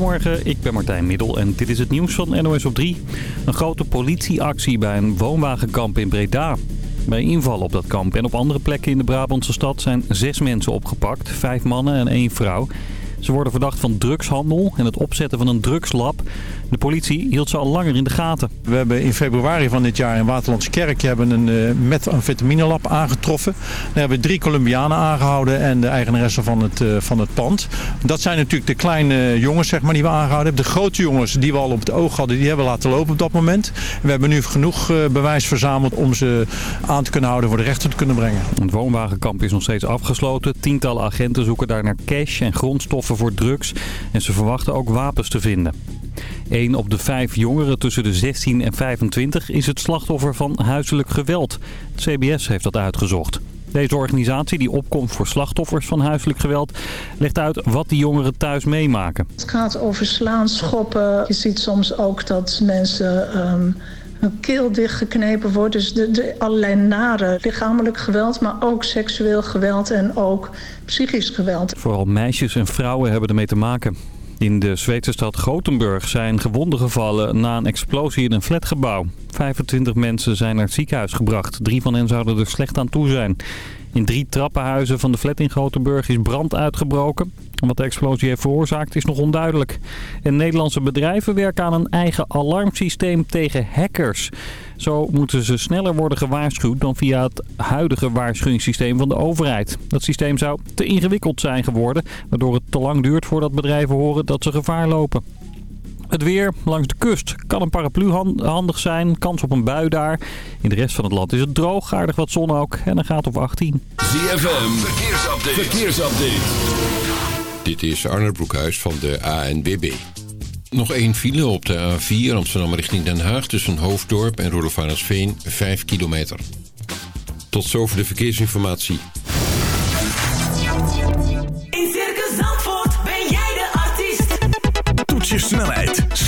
Goedemorgen, ik ben Martijn Middel en dit is het nieuws van NOS op 3. Een grote politieactie bij een woonwagenkamp in Breda. Bij inval op dat kamp en op andere plekken in de Brabantse stad zijn zes mensen opgepakt. Vijf mannen en één vrouw. Ze worden verdacht van drugshandel en het opzetten van een drugslab. De politie hield ze al langer in de gaten. We hebben in februari van dit jaar in Waterlandskerk hebben een uh, methamfetaminelab aangetroffen. Daar hebben we drie Colombianen aangehouden en de eigenaresse van het, uh, van het pand. Dat zijn natuurlijk de kleine jongens zeg maar, die we aangehouden hebben. De grote jongens die we al op het oog hadden, die hebben we laten lopen op dat moment. We hebben nu genoeg uh, bewijs verzameld om ze aan te kunnen houden voor de rechter te kunnen brengen. Het woonwagenkamp is nog steeds afgesloten. Tientallen agenten zoeken daar naar cash en grondstoffen voor drugs. En ze verwachten ook wapens te vinden. Een op de vijf jongeren tussen de 16 en 25 is het slachtoffer van huiselijk geweld. Het CBS heeft dat uitgezocht. Deze organisatie, die opkomt voor slachtoffers van huiselijk geweld, legt uit wat die jongeren thuis meemaken. Het gaat over slaan, schoppen. Je ziet soms ook dat mensen um, hun keel dichtgeknepen wordt. Dus de, de, allerlei nare lichamelijk geweld, maar ook seksueel geweld en ook psychisch geweld. Vooral meisjes en vrouwen hebben ermee te maken. In de Zweedse stad Gothenburg zijn gewonden gevallen na een explosie in een flatgebouw. 25 mensen zijn naar het ziekenhuis gebracht. Drie van hen zouden er slecht aan toe zijn. In drie trappenhuizen van de flat in Gothenburg is brand uitgebroken. Wat de explosie heeft veroorzaakt is nog onduidelijk. En Nederlandse bedrijven werken aan een eigen alarmsysteem tegen hackers. Zo moeten ze sneller worden gewaarschuwd dan via het huidige waarschuwingssysteem van de overheid. Dat systeem zou te ingewikkeld zijn geworden, waardoor het te lang duurt voordat bedrijven horen dat ze gevaar lopen. Het weer langs de kust kan een paraplu handig zijn. Kans op een bui daar. In de rest van het land is het droog, aardig wat zon ook. En een gaat op 18. ZFM, verkeersupdate. verkeersupdate. Dit is Arne Broekhuis van de ANBB. Nog één file op de A4 Amsterdam richting Den Haag... tussen Hoofddorp en Roelofarensveen, 5 kilometer. Tot zover de verkeersinformatie.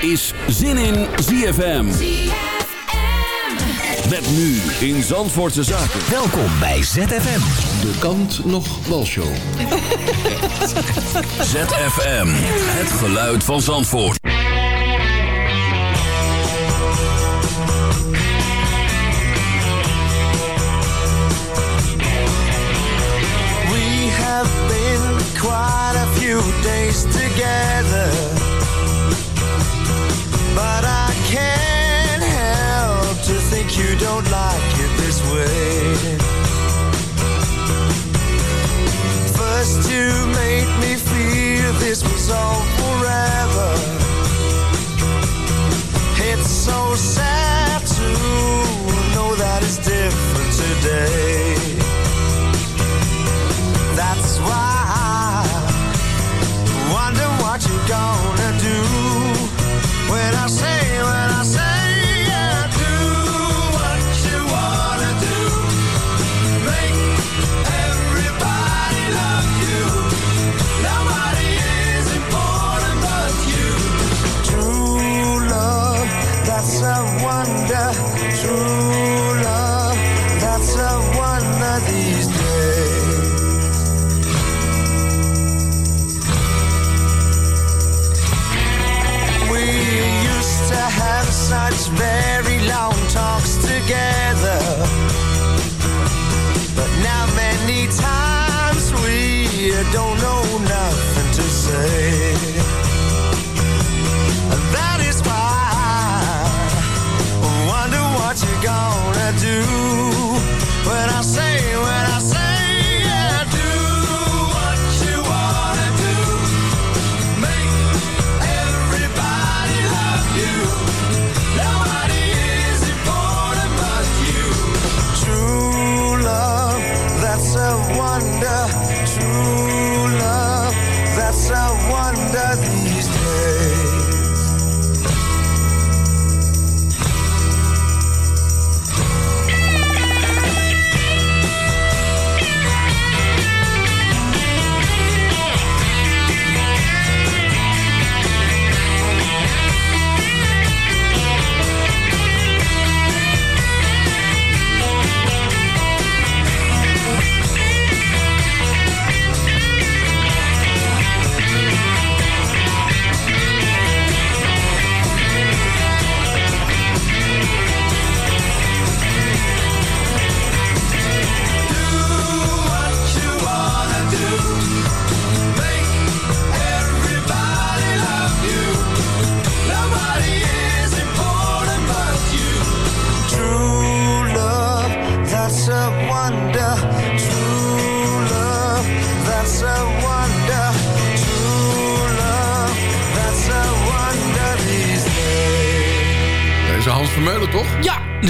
Is Zin in ZFM. Met nu in Zandvoortse Zaken. Welkom bij ZFM. De kant nog walshow. ZFM, het geluid van Zandvoort. We have been quite a few days together,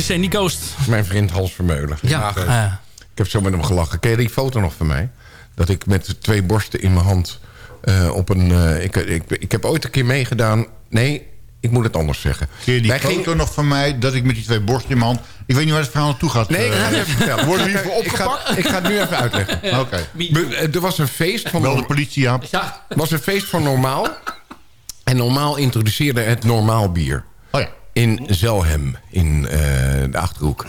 Sandy Coast. Mijn vriend Hans Vermeulen. Ja, Ach, eh, Ik heb zo met hem gelachen. Ken je die foto nog van mij? Dat ik met twee borsten in mijn hand eh, op een... eh, ik, ik, ik heb ooit een keer meegedaan... Nee, ik moet het anders zeggen. Ken je die Wij foto gingen- nog van mij dat ik met die twee borsten in mijn hand... Ik weet niet waar het verhaal naartoe gaat. Nee, ik eh, ga het even vertellen. Worden we hiervoor Ik ga, opgepakt? ik ga het nu even uitleggen. Oké. Eh, Er was een feest van... Wel de politie, ja. ja. was een feest van Normaal. En Normaal introduceerde het Normaal bier. Oh ja. In Zelhem, in eh, de Achterhoek.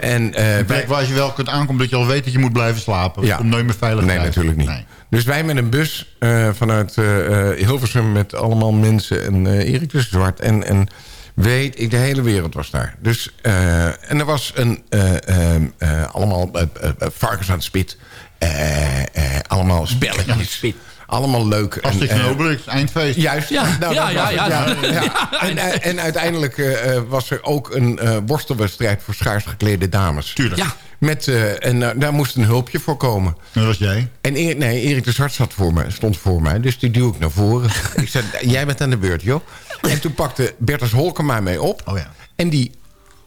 En, eh, Een plek waar je wel kunt aankomen dat je al weet dat je moet blijven slapen. Ja. Om nooit meer veilig Nee, thuis. natuurlijk niet. Nee. Dus wij met een bus eh, vanuit eh, eh, Hilversum met allemaal mensen. En eh Erik de Zwart. En, en weet ik, de hele wereld was daar. Dus, eh, en er was een, eh, eh, eh, allemaal varkens aan het spit. Eh, eh, allemaal spelletjes. Allemaal leuk. En eh, Obelix, eindfeest. Juist. Ja, Nou, ja, dat ja. En, eh, en uiteindelijk eh, was er ook een eh, worstelwedstrijd... voor schaars geklede dames. Tuurlijk. Ja. Met, eh, en daar moest een hulpje voor komen. Dat was jij. En Erik, nee, Erik de Zwart zat voor me, stond voor mij. Dus die duw ik naar voren. ik zei, jij bent aan de beurt, joh. En toen pakte Bertus Holkema mij op. Oh ja. En die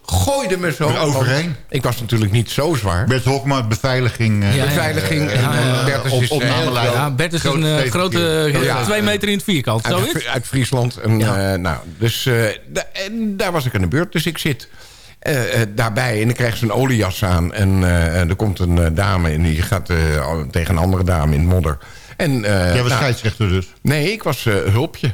gooide me zo... Er overheen? Ik was natuurlijk niet zo zwaar. Bert Hokma, beveiliging. eh, Ja. Beveiliging. en, ja, ja. en is... op eh, Bert is Grote een eh, grote, eh, Ja. twee meter in het vierkant, uit, zoiets? uit Friesland. En, Ja. eh, nou, dus eh, en daar was ik aan de beurt. Dus ik zit eh, eh, daarbij en dan krijgt ze een oliejas aan. En eh, er komt een eh, dame en die gaat eh, tegen een andere dame in modder. En, eh, Jij was nou, scheidsrechter dus. Nee, ik was eh, hulpje.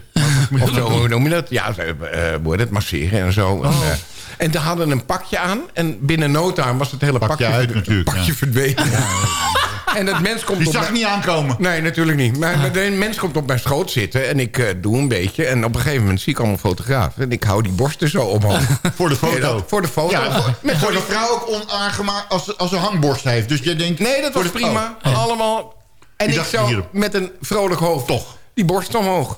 of zo, hoe noem je dat? Ja, eh heet het, masseren en zo. En, Oh. eh, en ze hadden een pakje aan. En binnen no time was het hele Pakje pakje, uit natuurlijk, pakje ja. verdwenen. en het mens komt Die op zag mijn- niet aankomen. Nee, natuurlijk niet. Maar, maar de mens komt op mijn schoot zitten en ik eh, doe een beetje. En op een gegeven moment zie ik allemaal fotografen. En ik hou die borsten zo omhoog. Voor de foto. dat? Voor de foto. Ja, Voor- met voor de vrouw ook onaangemaakt als, als ze hangborst heeft. Dus jij denkt... Nee, dat was prima. oh. Allemaal. En Die ik zo hier. met een vrolijk hoofd. Toch. Die borst omhoog.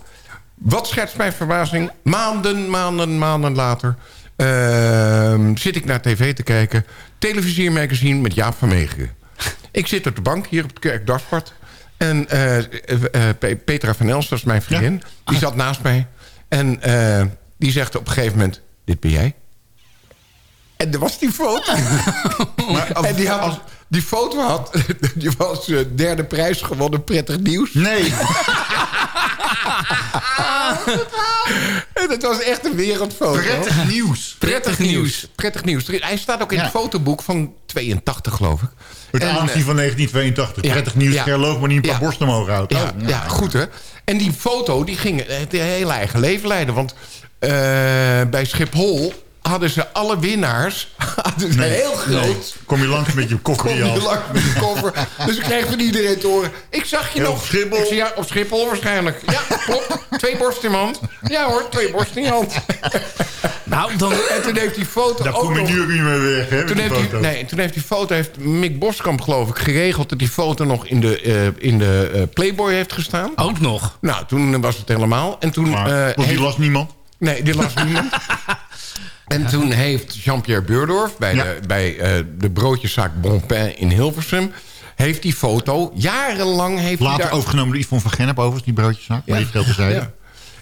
Wat schetst mijn verbazing? Maanden, maanden, maanden later... ehm, zit ik naar tv te kijken. Televisiermagazine met Jaap van Meegeren. ik zit op de bank hier op het Kerkdaspad. En eh, eh, eh, Pe- Petra van Els, dat is mijn vriendin. Die zat naast mij. En die zegt op een gegeven moment... Dit ben jij? En er was die foto. en die, had, die foto had... Die was derde prijs gewonnen. Prettig nieuws. Nee. En dat was echt een wereldfoto. Prettig nieuws. Prettig nieuws. Prettig nieuws. Hij staat ook in Ja. het fotoboek van 82, geloof ik. Het En, aanzien eh, van 1982. ja, Prettig nieuws. ja. Gerloog maar niet een paar Ja. borsten omhoog houdt. Ja, Oh, ja, goed hè. En die foto die ging het hele eigen leven leiden. Want eh, bij Schiphol hadden ze alle winnaars... hadden ze Nee, heel groot... nee. Kom je langs met je koffer Kom je je hand. lang met de koffer. dus ik kreeg van iedereen te horen. Ik zag je nog. op Schiphol? Ik zei, ja, op Schiphol waarschijnlijk. Ja, klopt. Twee borsten in mijn hand. Ja hoor, twee borsten in je hand. Nou, dan... En toen heeft die foto Daar ook kom je nog... nu ook niet meer weg, hè, Toen heeft, die, foto. nee, toen heeft die foto, heeft Mick Boskamp geloof ik, geregeld... dat die foto nog in de, eh, in de eh, Playboy heeft gestaan. Ook nog. Nou, toen was het helemaal. En toen... Maar, eh, want die heeft- las niemand. Nee, die las niemand. En toen heeft Jean-Pierre Beurdorf bij, Ja. de, bij eh, de broodjeszaak Bonpin in Hilversum... heeft die foto jarenlang... Heeft hij Later daar, overgenomen door Yvonne van Gennep overigens, die broodjeszaak. Maar die heeft heel ja.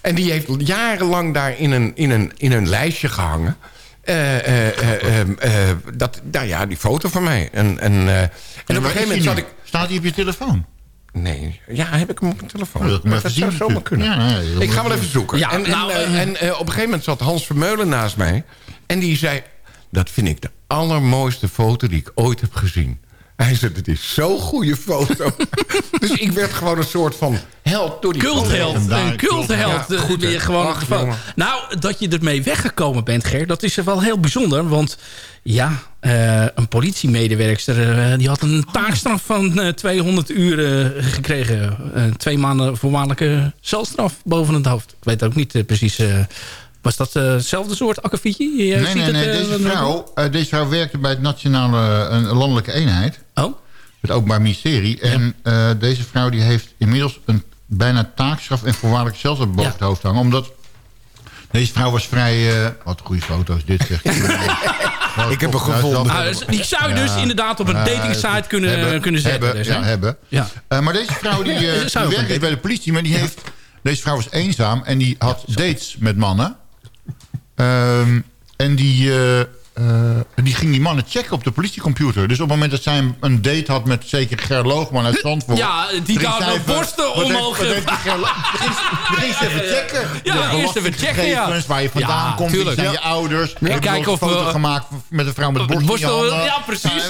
En die heeft jarenlang daar in een, in een, in een lijstje gehangen. Eh, eh, eh, eh, eh, dat, nou ja, die foto van mij. En, en, en op een gegeven moment zat ik... Staat hij op je telefoon? Nee, ja, heb ik hem op mijn telefoon. Oh, dat ik dat zou zomaar kunnen. Ja, nee, ik ga wel even zoeken. Ja, en nou, en op een gegeven moment zat Hans Vermeulen naast mij. En die zei, dat vind ik de allermooiste foto die ik ooit heb gezien. Hij zei, het is zo'n goede foto. dus ik werd gewoon een soort van held door die Cultheld. Een cultheld. Ja, eh, goed, je gewoon Ach, geval. jongen. Nou, dat je ermee weggekomen bent, Ger, dat is wel heel bijzonder. Want ja, eh, een politiemedewerkster eh, die had een taakstraf van eh, 200 uur gekregen. Eh, twee maanden voorwaardelijke celstraf boven het hoofd. Ik weet ook niet eh, precies... was dat eh, hetzelfde soort akkefietje? Je Nee, ziet nee, het, nee. eh, Deze wat- vrouw, eh, deze vrouw werkte bij het Nationale eh, Landelijke Eenheid. Oh, Het Openbaar Ministerie. En eh, deze vrouw die heeft inmiddels een bijna taakstraf en voorwaardelijke celstraf boven Ja. het hoofd hangen. Omdat deze vrouw was vrij... eh, wat goede foto's dit zeg. Ik heb hem gevonden. Ah, dus die zou je dus inderdaad op een Ja, datingsite kunnen, hebben, kunnen zetten. Hebben, dus, ja, hebben. Ja. Eh, maar deze vrouw die, Ja, die werkt kunnen. bij de politie, maar die heeft... Deze vrouw was eenzaam en die had dates met mannen. Ehm, En die, eh, eh, die ging die mannen checken op de politiecomputer. Dus op het moment dat zij een, een date had met zeker Ger Loogman uit Zandvoort... Ja, die daar de borsten omhoog Dan ging ze- even checken. Ja, eerst even checken, ja. Waar je vandaan Ja, komt, wie tuurlijk. zijn Ja. je ouders. Ja, Heb je wel kijken of een foto we- gemaakt met een vrouw met borst in je Borstel, handen. ja, precies.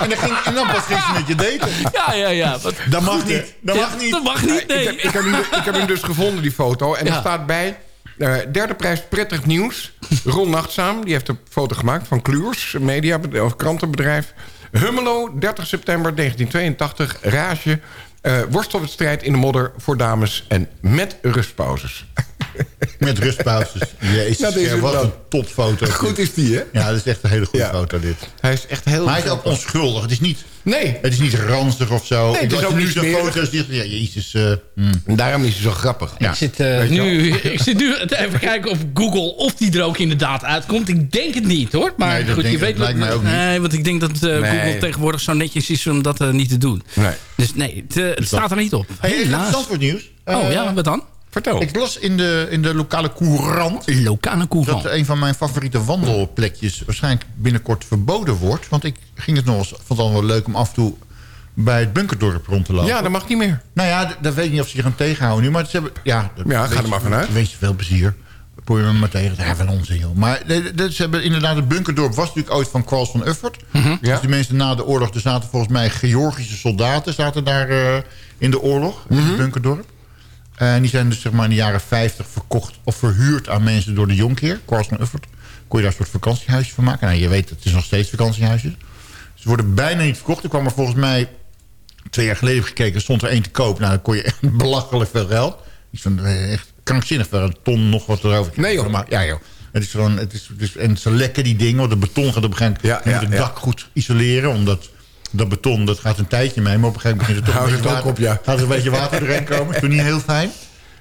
En dan, ging, en dan pas ging ze met je daten. Ja, ja, ja. Wat Dat mag niet. Dat Ja, mag niet. Dat mag niet, nee. Ik, heb, ik, heb hem, dus gevonden, die foto. En er staat bij... eh, derde prijs Prettig Nieuws. Ron Nachtzaam, die heeft de foto gemaakt van Kluurs, een media, of krantenbedrijf. Hummelo, 30 september 1982, Rage. eh, worstelwedstrijd in de modder voor dames en met rustpauzes. Met rustpauzes. Jezus, Ger, wat een topfoto. Goed is die, hè? Ja, dat is echt een hele goede Ja. foto dit. Hij is echt heel... Maar hij is ook onschuldig. Het is niet, Nee, het is niet ranzig of zo. Nee, het is ook nu niet zo'n smerig. foto ziet, ja, jezus. eh, hmm. daarom is hij zo grappig. Ja. Ik zit, eh, nu, ik zit nu te even kijken op Google of die er ook inderdaad uitkomt. Ik denk het niet hoor. Maar Nee, dat goed, denk je weet lijkt mij ook niet. Nee, want ik denk dat eh, Nee. Google tegenwoordig zo netjes is om dat niet te doen. Nee. Dus nee, het, het staat er niet op. Hey, Helaas. Zandvoort nieuws. Oh ja, wat dan? Vertel. Ik las in de, in de lokale courant... Lokale dat courant. een van mijn favoriete wandelplekjes... waarschijnlijk binnenkort verboden wordt. Want ik ging het nog eens... vond het al wel leuk om af en toe... bij het bunkerdorp rond te lopen. Ja, dat mag niet meer. Nou ja, dat weet ik niet of ze zich gaan tegenhouden nu. Maar ze hebben... Ja, dat- Ja, ga er maar vanuit. Wees veel plezier. Probeer me maar tegen. Ja, wel onzin, joh. Maar de- de- ze hebben inderdaad... Het bunkerdorp was natuurlijk ooit van Karls van Uffert. Ja. Dus die mensen na de oorlog... Er zaten volgens mij Georgische soldaten... zaten daar eh, in de oorlog. In het bunkerdorp. En die zijn dus zeg maar in de jaren 50 verkocht... of verhuurd aan mensen door de Jonkheer. Karls van Uffert. Kon je daar een soort vakantiehuisje van maken. Nou, je weet, het is nog steeds vakantiehuisjes. Ze worden bijna niet verkocht. Er kwam er volgens mij twee jaar geleden gekeken, stond er één te koop. Nou, dan kon je echt belachelijk veel geld. Iets van eh, echt krankzinnig veel, een ton nog wat erover. Nee, joh. Maar, ja, joh. Het is gewoon, het is, het is, en ze lekken die dingen, want het beton gaat op een gegeven moment Ja, het ja. dak goed isoleren, omdat dat beton, dat gaat een tijdje mee, maar op een gegeven moment begint er toch een het water, op, ja. gaat er een beetje water doorheen komen. Dat is niet heel fijn.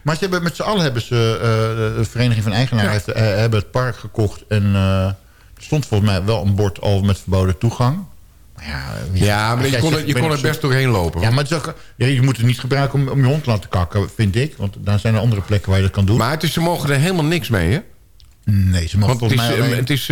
Maar ze hebben, met z'n allen hebben ze, eh, de Vereniging van Eigenaren heeft, eh, hebben het park gekocht en eh, er stond volgens mij wel een bord al met verboden toegang. Ja, Ja, maar je kon, er, ik je kon er best doorheen lopen. ja, maar het is ook, ja, je moet het niet gebruiken om, om je hond te laten kakken, vind ik. Want dan zijn er andere plekken waar je dat kan doen. Maar het is, ze mogen er helemaal niks mee, hè? Nee, ze mogen Want het volgens is, mij eh, alleen... het is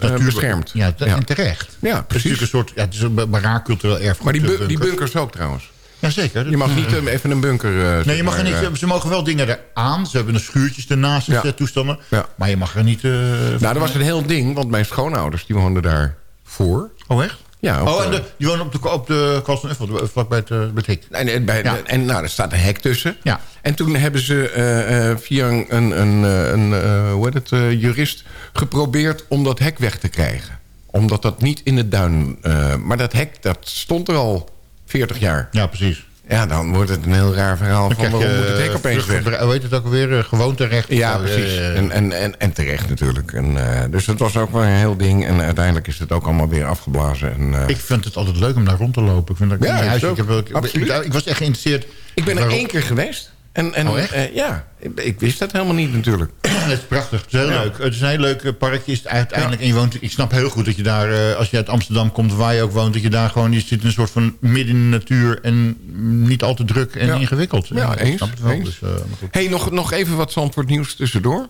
natuur- beschermd. Ja, te- en terecht. Ja, Het is precies. natuurlijk een soort... Ja, het is een raar cultureel erfgoed. Maar die, bu- die bunker. bunkers ook trouwens. Ja, zeker. Je mag niet even een bunker... Nee, je mag er niet, ze mogen wel dingen eraan. Ze hebben een schuurtjes ernaast, Ja. toestanden. Ja. Maar je mag er niet... Nou, dat was een heel ding, want mijn schoonouders die woonden daar voor. Oh, echt? Ja, op, Oh, en de, die wonen op de, op de Uffel, vlakbij het, het hek. En, en, bij, Ja. en nou, er staat een hek tussen. Ja. En toen hebben ze eh, eh, via een, een, een, eh, een eh, hoe heet het, eh, jurist geprobeerd om dat hek weg te krijgen. Omdat dat niet in het duin... eh, maar dat hek, dat stond er al 40 jaar. Ja, precies. Ja, dan wordt het een heel raar verhaal Dan van je... waarom moet het hek eh, opeens weg. Hoe heet het ook alweer? Eh, Gewoonterecht. Ja, precies. Eh, En, en, en, en terecht natuurlijk. En, eh, dus dat was ook wel een heel ding. En uiteindelijk is het ook allemaal weer afgeblazen. En, eh, Ik vind het altijd leuk om daar rond te lopen. Ik, vind dat, Ja, ik huis, ik, heb, ik, Absoluut. ik, ik was echt geïnteresseerd. ik ben er Waarom? één keer geweest. En, en, Oh, eh, ja, ik, ik wist dat helemaal niet natuurlijk. Het is prachtig. Het is heel Ja. leuk. Het is een heel leuk eh, parkje. Is uiteindelijk. En je woont, ik snap heel goed dat je daar, eh, als je uit Amsterdam komt, waar je ook woont, dat je daar gewoon, je zit in een soort van midden in de natuur en niet al te druk en Ja. ingewikkeld. Ja, ik eens, wel. eens. Dus, hey, nog, nog even wat Zandvoort nieuws tussendoor.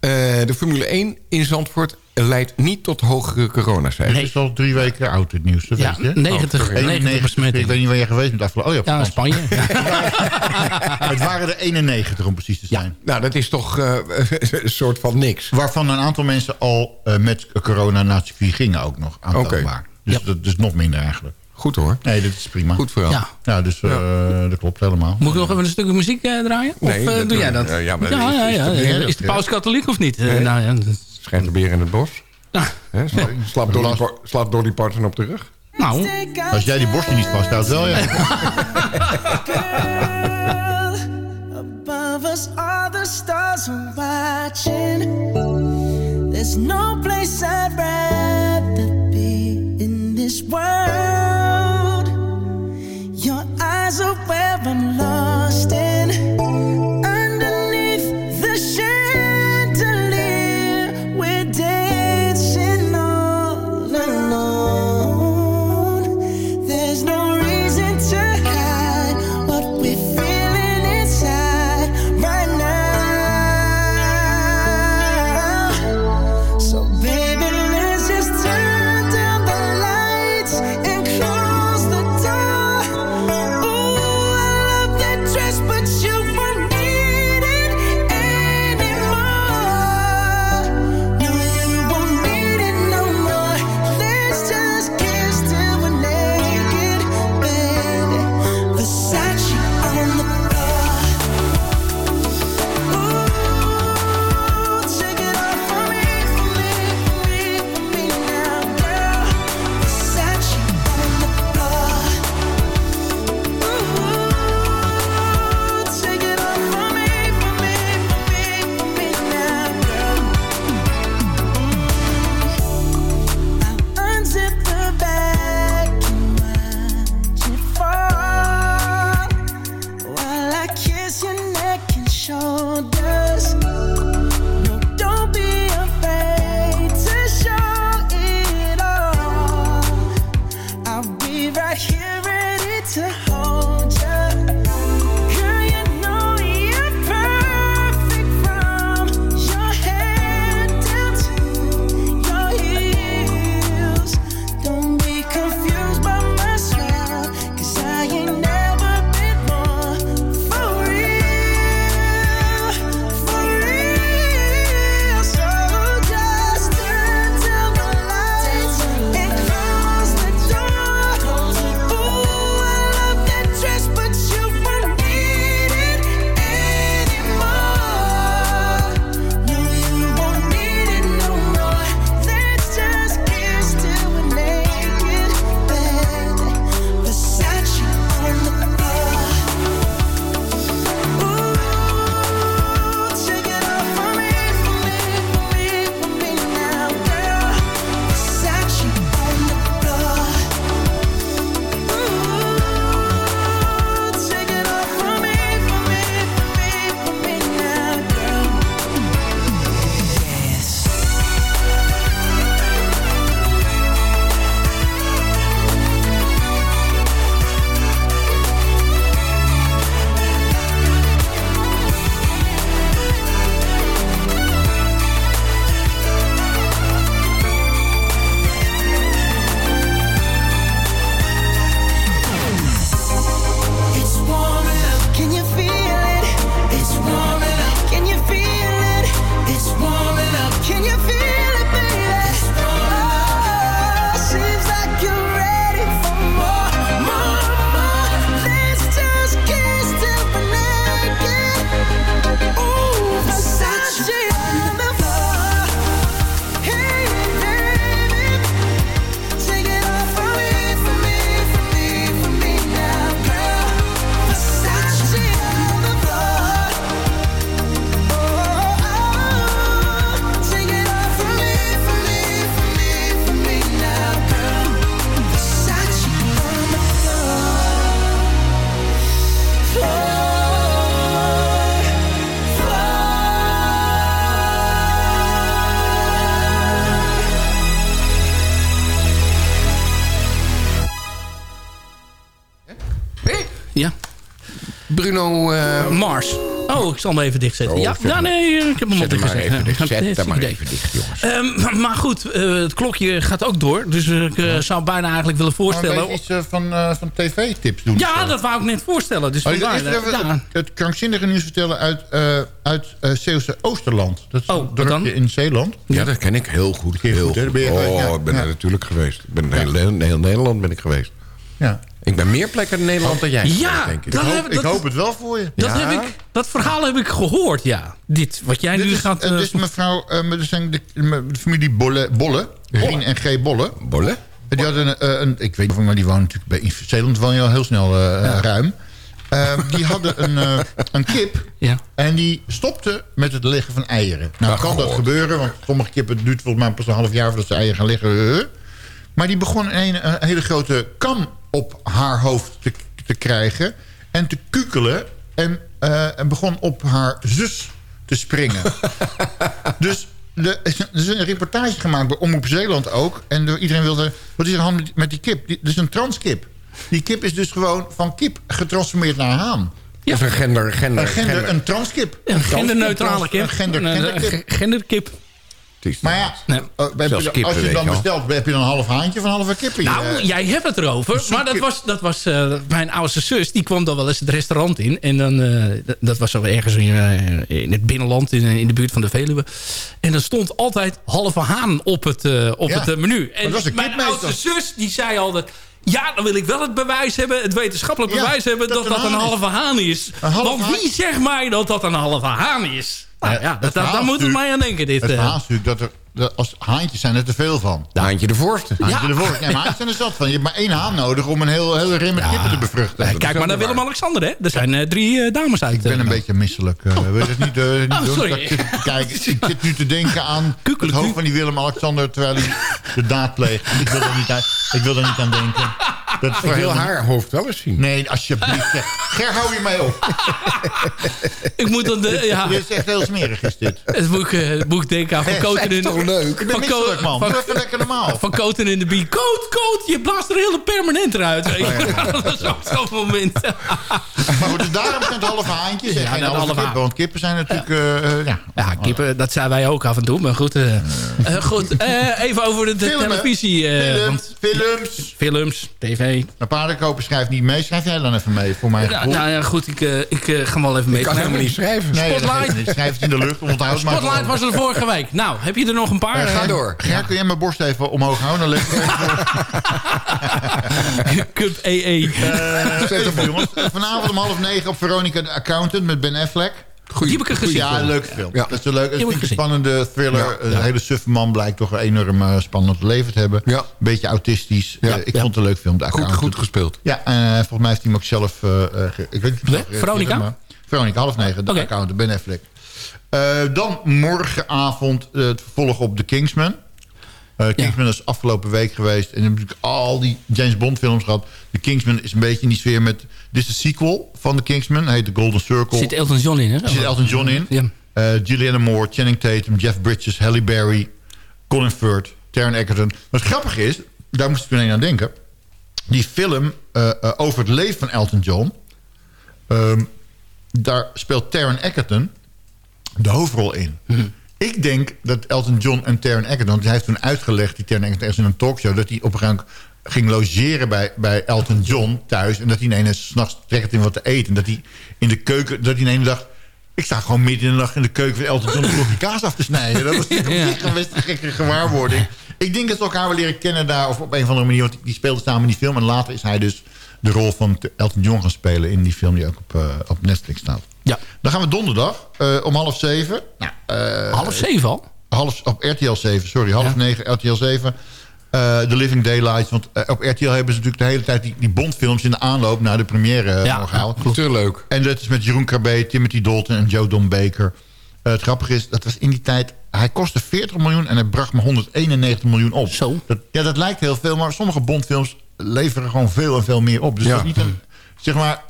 De Formule 1 in Zandvoort leidt niet tot hogere coronacijfers. Het is al drie weken oud, het nieuws. Dat Ja, weet je. 90, Oh, sorry. 90 91. Ik weet niet waar jij geweest bent afgelopen. Oh ja, Spanje. Ja. Het waren er 91 om precies te zijn. Nou, dat is toch eh, een soort van niks. Waarvan een aantal mensen al eh, met corona naar het circuit gingen ook nog aantoonbaar. Dus Ja. dat is nog minder eigenlijk. Goed hoor. Nee, dit is prima. Goed vooral. Ja. Ja, dus eh, dat klopt helemaal. Moet ik nog even een stukje muziek eh, draaien? Of Nee, dat doe jij dat? Ja, ja, maar ja, is- ja, is ja, de ja. beheerder, Is de ja. paus katholiek of niet? Nee. nou, ja, dat- Schijnt de beer in het bos. nou, Hè, slaat, slaapt, Dolly, slaapt Dolly Parton op de rug? nou, Als jij die borstje niet vasthoudt, wel ja. Above us, all the stars are watching. There's no place I'd rather be in this world. Your eyes are Oh, ik zal hem even dichtzetten. Oh, ja, nee, ik heb hem al dichtgezet. dicht. Zet hem maar even dicht, jongens. Ehm, maar goed, eh, het klokje gaat ook door. Dus ik eh, zou bijna eigenlijk willen voorstellen... je iets eh, van, van tv-tips doen? Ja, dat wou ik net voorstellen. Dus Oh, vandaar, even ja. het, het krankzinnige nieuws vertellen uit, eh uit eh, Zeeuwse Oosterland. Dat is Oh, een wat dorpje dan? in Zeeland. Ja, dat ken ik heel goed. Heel goed? Daar goed. Oh, ik ben Ja. er natuurlijk geweest. Ik ben heel, heel Nederland ben ik geweest. Ja. Ik ben meer plekken in Nederland dan jij. Ja, denk ik. dat Ik, heb- hoop, dat- ik hoop het wel voor je. Dat, Ja? heb ik, dat verhaal heb ik gehoord, ja. Dit, wat jij Dit nu is, gaat... dit is mevrouw, eh, zijn de, de familie Bolle, Bolle, Rien en G. Bolle. Bolle? Die hadden een, eh, een, ik weet niet, maar die wonen natuurlijk bij in Zeeland woon je al heel snel eh, ruim. Eh, die hadden een, eh, een kip ja. en die stopte met het leggen van eieren. Nou Ach, kan dat gebeuren, want sommige kippen het duurt volgens mij pas een half jaar voordat ze eieren gaan leggen. Maar die begon een, een hele grote kam op haar hoofd te, te krijgen en te kukelen en, eh, en begon op haar zus te springen. dus de, er is een reportage gemaakt bij Omroep Zeeland ook. En de- iedereen wilde... Wat is er aan de hand met die kip? Die, dat is een transkip. Die kip is dus gewoon van kip getransformeerd naar haan. Ja. Of een gender, gender, Een, gender, gender. een transkip. Een genderneutrale trans- kip. Een gender, Een, eh, genderkip. Maar ja, Nee. eh, je- Zelfs kippen, als je dan bestelt, heb je dan een half haantje een halve kip in je- Nou, jij hebt het erover. Maar dat was, dat was eh, mijn oudste zus. Die kwam dan wel eens het restaurant in. En dan, eh, dat, was zo ergens in, eh, in het binnenland. In, in de buurt van de Veluwe. En dan stond altijd halve haan op het, eh, op Ja. het eh, menu. En dat was een mijn oudste zus die zei altijd... Ja, dan wil ik wel het bewijs hebben, het wetenschappelijk Ja, bewijs hebben... dat dat een dat een haan is. halve haan is. Een halve Want haan- wie zegt mij dat dat een halve haan is? Nou Ja, ja, het dat, dat, verhaal daar moet het mij aan denken. Dit, Het eh. verhaal is natuurlijk dat er... dat als haantjes zijn er te veel van. De haantje de voorste. Haantje Ja. ervoor. Nee, maar haantjes zijn er zat van. Je hebt maar één haan nodig om een heel, hele rim met kippen te bevruchten. Eh, Kijk maar naar Willem-Alexander, hè. Er zijn eh, drie dames uit. Ik ben een beetje misselijk. je het niet, niet Oh, doen? sorry. Ik zit kijken. Ik zit nu te denken aan het hoofd van die Willem-Alexander... terwijl hij de daad pleegt. Ik wil er niet, aan, ik wil er niet aan denken. Dat is Ik voor wil heel- haar hoofd wel eens zien. Nee, alsjeblieft. Ger, hou je mij op. Ik moet dan... de- ja, Dit is echt heel smerig, is dit. het moet, ik, eh, moet ik denken aan Van Koten in toch leuk? Ik ben Van Ko- misselijk, man. Van, even lekker normaal. van Koten in de Bie. Koot, Koot, je blaast er hele permanent eruit. weet je. Dat is ook zo'n moment. Maar goed, dus daarom zijn het halve haantjes en Ja, dat halve kippen. haan. Want kippen zijn natuurlijk... eh, eh, ja. Ja, kippen, dat zijn wij ook af en toe. Maar goed, eh, eh, goed eh, even over de, televisie. eh, Films, want- films. films, tv. Een paardenkoper schrijft niet mee. Schrijf jij dan even mee voor mij? Ja, nou ja, goed, ik, eh, ik eh, ga wel even mee. Ik kan helemaal niet schrijven. nee, Spotlight. niet. Schrijf het in de lucht. Onthoud het maar. Spotlight was er vorige week. Nou, heb je er nog een paar? Eh, Ga door. Ger, kun jij mijn borst even omhoog houden? Dan leg ik het even. Cup EE. Even, jongens. Vanavond om half negen op Veronica de Accountant met Ben Affleck. Die heb ik er gezien. Ja, een leuke film. Ja. Dat is een, leuk, heb een ik een spannende thriller. Een hele suffe man blijkt toch een enorm eh, spannend leven te hebben. Ja. Beetje autistisch. Ja. Eh, ik Ja. vond het een leuk film. De Goed, goed gespeeld. Ja, en volgens mij heeft hij hem ook zelf... eh, eh, ik weet niet Nee, Veronica? Veronica, half negen. De Oké. Accountant, Ben Affleck. Eh, dan morgenavond eh, het vervolg op The Kingsman. Eh Kingsman is afgelopen week geweest. En we hebben natuurlijk al die James Bond films gehad. The Kingsman is een beetje in die sfeer met... Dit is de sequel van The Kingsman. Heet The Golden Circle. Zit Elton John in, hè? Er zit Elton John in. Ja. Eh, Julianne Moore, Channing Tatum, Jeff Bridges, Halle Berry... Colin Firth, Taron Egerton. Wat grappig is, daar moest ik meteen aan denken... die film eh, eh, over het leven van Elton John... ehm, daar speelt Taron Egerton de hoofdrol in. Ik denk dat Elton John en Taron Egerton... hij heeft toen uitgelegd, die Taron Egerton in een talkshow... dat hij op een gegeven ging logeren bij, bij Elton John thuis... en dat hij ineens s'nachts trekt in wat te eten. En dat hij in de keuken, dat hij ineens dacht... ik sta gewoon midden in de nacht in de keuken van Elton John... blokje kaas af te snijden. Dat was zich een best gekke gewaarwording. Ik denk dat ze elkaar wel leren kennen daar... of op een of andere manier, want die speelden samen in die film... en later is hij dus de rol van Elton John gaan spelen... in die film die ook op, eh, op Netflix staat. Ja. Dan gaan we donderdag eh, om half zeven. Nou, eh, Half zeven al? half, op RTL 7, sorry, half negen, RTL 7. Eh The Living Daylights. Want eh, op RTL hebben ze natuurlijk de hele tijd die, die Bondfilms in de aanloop naar de première eh, Ja, gehaald. Te leuk. En dat is met Jeroen Krabbe, Timothy Dalton en Joe Don Baker. Eh, het grappige is, dat was in die tijd... Hij kostte 40 miljoen en hij bracht me 191 miljoen op. Zo. Dat, ja, dat lijkt heel veel, maar sommige Bondfilms leveren gewoon veel en veel meer op. Dus Ja. dat is niet een, zeg maar,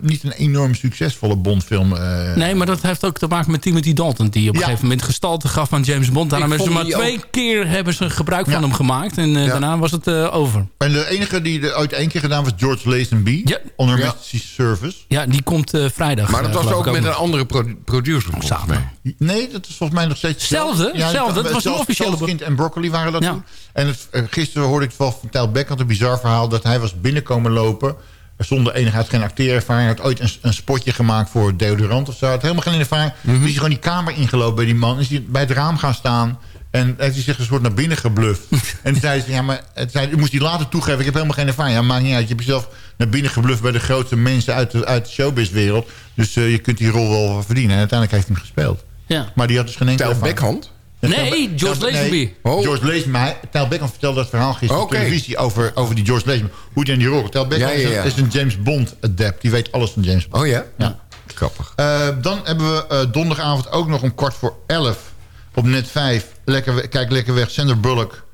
niet een enorm succesvolle Bondfilm. eh. Nee, maar dat heeft ook te maken met Timothy Dalton... die op een Ja. gegeven moment gestalte gaf aan James Bond. Daarom hebben ze maar twee keer hebben ze gebruik van Ja. hem gemaakt. En eh, Ja. daarna was het eh, over. En de enige die er uit één keer gedaan was George Lazenby. Ja. Onder Service. Ja, die komt eh, vrijdag. Maar dat was ook met een andere pro producer volgens Zaterdag. mij. Nee, dat is volgens mij nog steeds Hetzelfde, hetzelfde. Het was een officiële- Kind en Broccoli waren dat Ja. toen. En het, gisteren hoorde ik wel van Tel Beck, had een bizar verhaal... dat hij was binnenkomen lopen zonder enige uit geen acteerervaring. Hij had ooit een, een spotje gemaakt voor deodorant of zo. Hij had helemaal geen ervaring. Mhm. Toen is hij gewoon die kamer ingelopen bij die man. Is hij bij het raam gaan staan... En heeft hij zich een soort naar binnen gebluft. en toen zei ze, ja, maar het zei, u moest hij later toegeven, ik heb helemaal geen ervaring. Ja, maakt niet uit. Je hebt jezelf naar binnen gebluft bij de grootste mensen uit de, uit de showbizwereld. Dus eh, je kunt die rol wel verdienen. En uiteindelijk heeft hij hem gespeeld. Ja. Maar die had dus geen enkele Tel ervaring. Beckhand? Nee, George Lazenby. Oh. George Lazenby. Maar Tel Beckham vertelde dat verhaal gisteren op televisie over, over die George Lazenby. Hoe die aan die rol. Tel Beckham Ja, ja, ja. Is, een, is een James Bond adept. Die weet alles van James Bond. Oh ja? Ja. Grappig. Eh, dan hebben we eh, donderdagavond ook nog om kwart voor elf op net 5. Lekker, we- kijk lekker weg, Sander Bullock.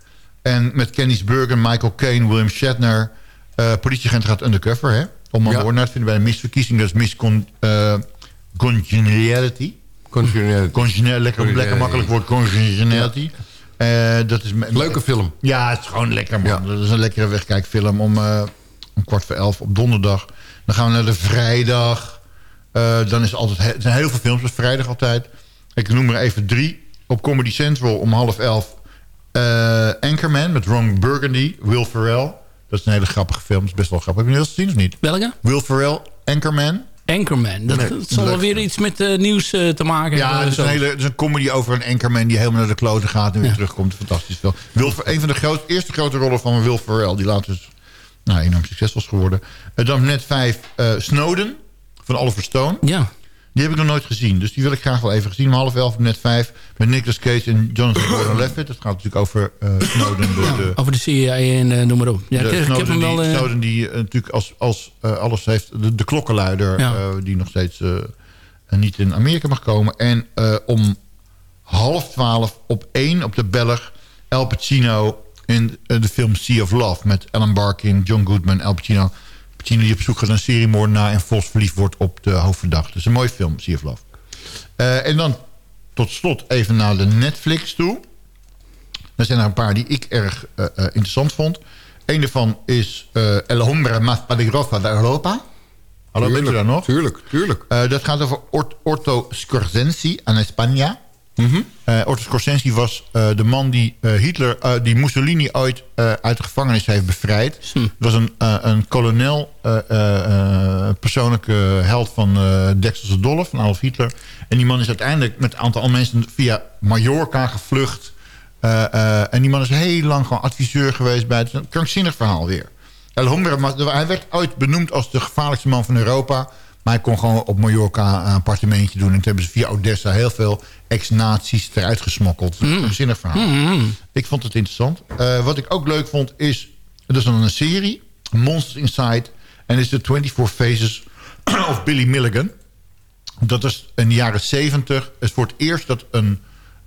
En met Kenny Burger, Michael Caine, William Shatner. Eh politieagent gaat undercover, hè? Om aan Ja. boord naar te vinden bij een misverkiezing. Dat is Miss Con, Congeniality. Lekker, lekker makkelijk woord, congeniality. Eh, dat is Leuke film. Ja, het is gewoon lekker, man. Ja. Dat is een lekkere wegkijkfilm om, eh, om kwart voor elf op donderdag. Dan gaan we naar de vrijdag. Eh, dan is het altijd... he- Er zijn heel veel films op vrijdag altijd. Ik noem er even drie. Op Comedy Central om half elf. eh, Anchorman met Ron Burgundy, Will Ferrell. Dat is een hele grappige film. Dat is best wel grappig. Heb je die al gezien of niet? Welke? Will Ferrell, Anchorman. Anchorman. Dat, Nee, dat zal wel weer iets met eh, nieuws eh, te maken Ja, hebben. het een hele, het is een comedy over een anchorman die helemaal naar de kloten gaat en weer Ja. terugkomt. Fantastisch. Will, Fer- een van de groot, eerste grote rollen van Will Ferrell. Die later dus nou, enorm succesvol is geworden. Eh, dan net vijf Snowden van Oliver Stone. Ja. Die heb ik nog nooit gezien. Dus die wil ik graag wel even gezien. Om half elf net vijf. Met Nicolas Cage en Jonathan Gordon-Levitt. Dat gaat natuurlijk over eh, Snowden. De, de, Over de CIA en eh, noem maar op. Ja, de ik, ik heb Snowden, hem wel... die, eh, Snowden die eh, natuurlijk als, als eh, alles heeft... De, de klokkenluider Ja. eh, die nog steeds eh, niet in Amerika mag komen. En eh, om half twaalf op één op de Belg... El Pacino in eh, de film Sea of Love... met Ellen Barkin, John Goodman, El Pacino. Pacino die op zoek gaat naar een seriemoordenaar... en Vos verliefd wordt op de hoofdverdachte. Dus een mooie film, Sea of Love. Eh, en dan tot slot even naar de Netflix toe. Er zijn er een paar die ik erg eh, eh, interessant vond. Een daarvan is El Hombre Más Peligroso de Europa. Hallo, bent u daar nog? Tuurlijk, tuurlijk. Dat gaat over Ort Orto Scorsese aan Eh, Orto Scorsese was eh, de man die uh, Hitler, uh, die Mussolini ooit uh, uit de gevangenis heeft bevrijd. Hm. Het was een, uh, een kolonel, persoonlijke held van Dexter Dolph, van Adolf Hitler. En die man is uiteindelijk met een aantal mensen via Mallorca gevlucht. en die man is heel lang gewoon adviseur geweest bij het een krankzinnig verhaal weer. El Hombre, hij werd ooit benoemd als de gevaarlijkste man van Europa. Maar hij kon gewoon op Mallorca een appartementje doen. En toen hebben ze via Odessa heel veel ex-nazi's eruit gesmokkeld. Mm. Een zinnig verhaal. Mm. Ik vond het interessant. Uh, wat ik ook leuk vond is... Dat is dan een serie. Monsters Inside. En is de 24 Faces of Billy Milligan. Dat is in de jaren 70. Het voor het eerst dat een,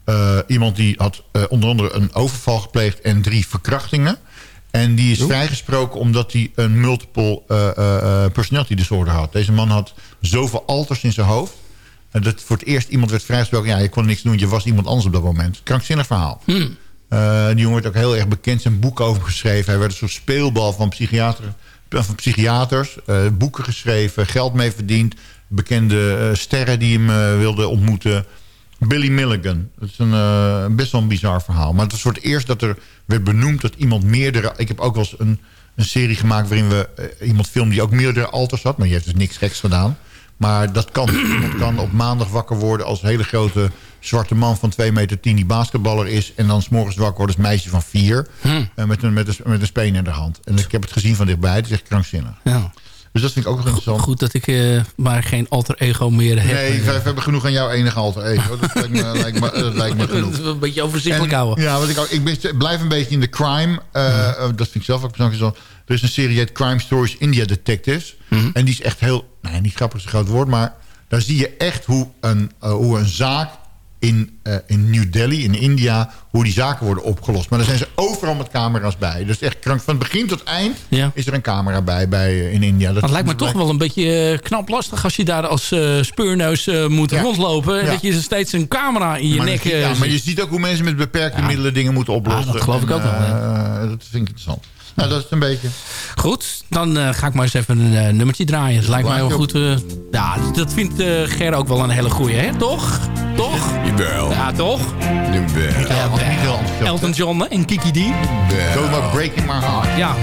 uh, iemand die had uh, onder andere een overval gepleegd... en drie verkrachtingen... En die is vrijgesproken omdat hij een multiple uh, uh, personality disorder had. Deze man had zoveel alters in zijn hoofd. En dat voor het eerst iemand werd vrijgesproken. Ja, je kon niks doen, je was iemand anders op dat moment. Krankzinnig verhaal. Hmm. Uh, die jongen werd ook heel erg bekend. Zijn boek over geschreven. Hij werd een soort speelbal van, psychiater, van psychiaters. Uh, boeken geschreven, geld mee verdiend. Bekende sterren die hem wilden ontmoeten. Billy Milligan. Dat is een, best wel een bizar verhaal. Maar het was voor het eerst dat er werd benoemd dat iemand meerdere... Ik heb ook wel eens een, een serie gemaakt waarin we iemand filmden die ook meerdere alters had. Maar die heeft dus niks geks gedaan. Maar dat kan. iemand kan op maandag wakker worden als een hele grote zwarte man van 2 meter 10 die basketballer is. En dan s'morgens wakker worden als meisje van 4. Hmm. Uh, met, een, met, een, met een speen in de hand. En ik heb het gezien van dichtbij. Het is echt krankzinnig. Ja. Dus dat vind ik ook nog interessant. Goed dat ik uh, maar geen alter ego meer heb. Nee, we hebben genoeg aan jouw enige alter ego. Dat lijkt me, lijkt me, dat lijkt me genoeg. een beetje overzichtelijk en, houden. Ja, want ik, ik ben, blijf een beetje in de crime. Uh, ja. Dat vind ik zelf ook persoonlijk zo. Er is een serie die heet Crime Stories India Detectives. Mhm. En die is echt heel... Niet grappig is een groot woord, maar... Daar zie je echt hoe een, uh, hoe een zaak in, eh, in New Delhi, in India... hoe die zaken worden opgelost. Maar daar zijn ze overal met camera's bij. Dus echt krank. Van begin tot eind Ja. is er een camera bij, bij eh, in India. Dat lijkt me toch wel een beetje eh, knap lastig als je daar als speurneus moet Ja. rondlopen. En Ja. dat je steeds een camera in je maar, nek ja, maar je ziet. ook hoe mensen met beperkte middelen dingen moeten oplossen. Ah, dat geloof ik ook wel, dat vind ik interessant. Nou, dat is een beetje... Goed, dan ga ik maar eens even een nummertje draaien. Het lijkt mij wel goed. ja, dat vindt Ger ook wel een hele goeie, hè? Toch? Toch? Jawel. Ja, toch? Jawel. Ja. Elton John en Kiki D. About breaking my heart. Ja,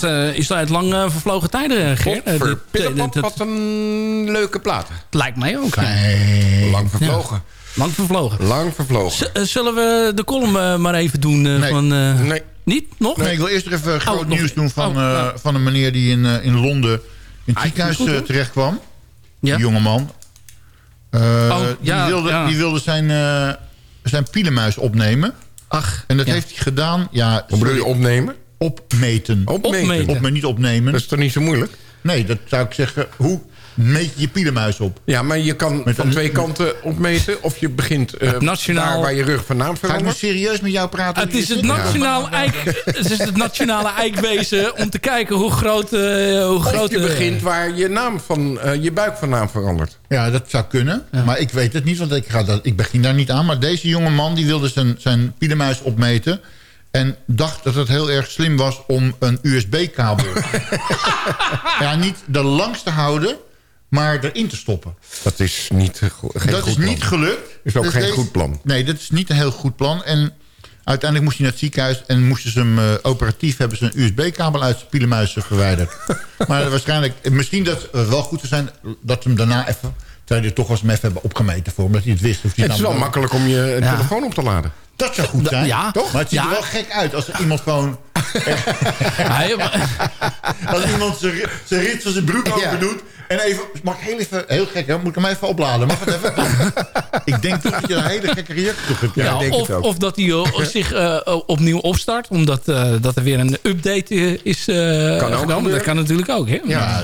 dat eh, is uit lang eh, vervlogen tijden, Ger. Eh, dit- wat een leuke plaat. lijkt mij ook. Lang vervlogen. Lang vervlogen. Lang vervlogen. Z- zullen we de column maar even doen? Nee. van, eh, Nee. Niet? Nog? Nee, ik wil eerst even groot Oh, nog- nieuws doen van, oh, eh, nou. van een meneer die in, in Londen in het ziekenhuis terecht kwam. Ja. die jongeman. Eh, Oh, ja, die, wilde, ja. die wilde zijn, eh, zijn pielenmuis opnemen. Ach, En dat ja. heeft hij gedaan. Ja, Hoe bedoel je opnemen? Opmeten. Opmeten. Opmeten. Op, maar niet opnemen. Dat is toch niet zo moeilijk? Nee, dat zou ik zeggen. Hoe meet je je pielenmuis op? Ja, maar je kan Met van een- twee kanten opmeten. Of je begint eh, nationaal- daar waar je rug vandaan Ga ik nu verandert. serieus met jou praten? Het is het, nationaal eik, het is het nationale eikwezen om te kijken hoe groot... eh, hoe groot Of je eh, begint waar je, naam van, eh, je buik vandaan verandert. Ja, dat zou kunnen. Maar ik weet het niet, want ik, ga dat, ik begin daar niet aan. Maar deze jonge man die wilde zijn, zijn pielenmuis opmeten... en dacht dat het heel erg slim was om een USB-kabel... ja, niet de langste houden, maar erin te stoppen. Dat is niet geen dat goed is plan. niet gelukt. Is ook Dus geen deze- goed plan. Nee, dat is niet een heel goed plan. En uiteindelijk moest hij naar het ziekenhuis... en moesten ze hem eh, operatief hebben ze een USB-kabel uit zijn pielenmuis verwijderd. maar waarschijnlijk, misschien dat het wel goed te zijn... dat ze hem daarna even... terwijl hij toch was hem even hebben opgemeten voor... omdat hij het wist. Of hij Het is wel makkelijk om je Ja. telefoon op te laden. Dat zou goed zijn, ja. toch? Maar het ziet Ja. er wel gek uit als er iemand gewoon... hij- als iemand zijn ri- zijn rits van zijn broek open doet... en even... Mag ik heel even... Heel gek, hè? Moet ik hem even opladen? Mag het even? ik denk toch dat je een hele gekke reactie hebt. Ja, of, of dat hij eh, zich eh, opnieuw opstart. Omdat eh, dat er weer een update eh, is eh ook gedaan. gebeuren. Dat kan natuurlijk ook. Hè? Ja,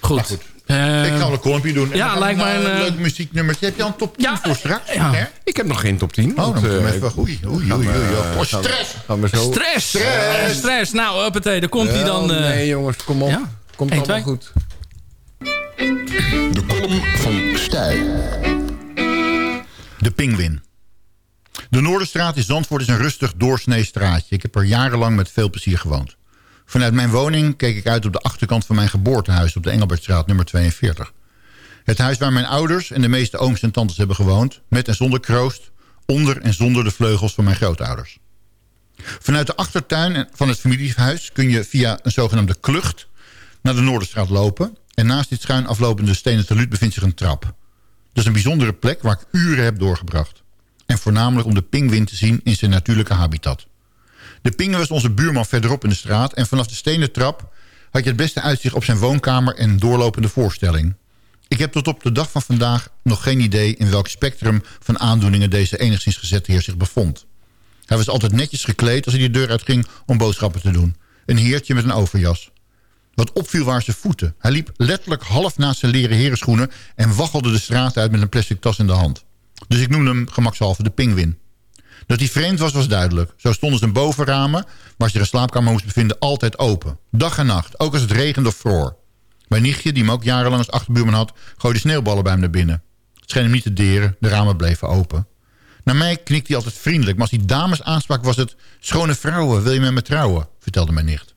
goed. goed. Eh, ik ga wel een kolompje doen. En ja, dan lijkt mij een, eh, leuk muzieknummertje. Heb je al een top 10 Ja, voor straks? ja. Hè? Ik heb nog geen top 10. Oh, dan want, moet je eh, hem even... Oei, oei, oei. oei. Oh, stress! gaan we zo... stress. Stress. stress. Nou, uppatee, daar komt hij dan. eh, nee jongens, kom op. ja? Komt Eén, allemaal twee. goed. De column van Stijl. De Pinguïn. De Noorderstraat in Zandvoort is een rustig doorsnee straatje. Ik heb er jarenlang met veel plezier gewoond. Vanuit mijn woning keek ik uit op de achterkant van mijn geboortehuis... op de Engelbertstraat nummer 42. Het huis waar mijn ouders en de meeste ooms en tantes hebben gewoond... met en zonder kroost, onder en zonder de vleugels van mijn grootouders. Vanuit de achtertuin van het familiehuis kun je via een zogenaamde klucht... naar de Noorderstraat lopen... en naast dit schuin aflopende stenen taluut bevindt zich een trap... Dat is een bijzondere plek waar ik uren heb doorgebracht. En voornamelijk om de pinguïn te zien in zijn natuurlijke habitat. De pinguïn was onze buurman verderop in de straat... en vanaf de stenen trap had je het beste uitzicht op zijn woonkamer... en doorlopende voorstelling. Ik heb tot op de dag van vandaag nog geen idee... in welk spectrum van aandoeningen deze enigszins gezette heer zich bevond. Hij was altijd netjes gekleed als hij de deur uitging om boodschappen te doen. Een heertje met een overjas. Wat opviel waren zijn voeten. Hij liep letterlijk half naast zijn leren herenschoenen... en waggelde de straat uit met een plastic tas in de hand. Dus ik noemde hem gemakshalve de pinguïn. Dat hij vreemd was, was duidelijk. Zo stonden zijn bovenramen, waar zich een slaapkamer moest bevinden, altijd open. Dag en nacht, ook als het regende of vroor. Mijn nichtje, die me ook jarenlang als achterbuurman had... gooide sneeuwballen bij hem naar binnen. Het scheen hem niet te deren, de ramen bleven open. Naar mij knikte hij altijd vriendelijk... maar als hij dames aansprak was het... schone vrouwen, wil je met me trouwen? vertelde mijn nicht.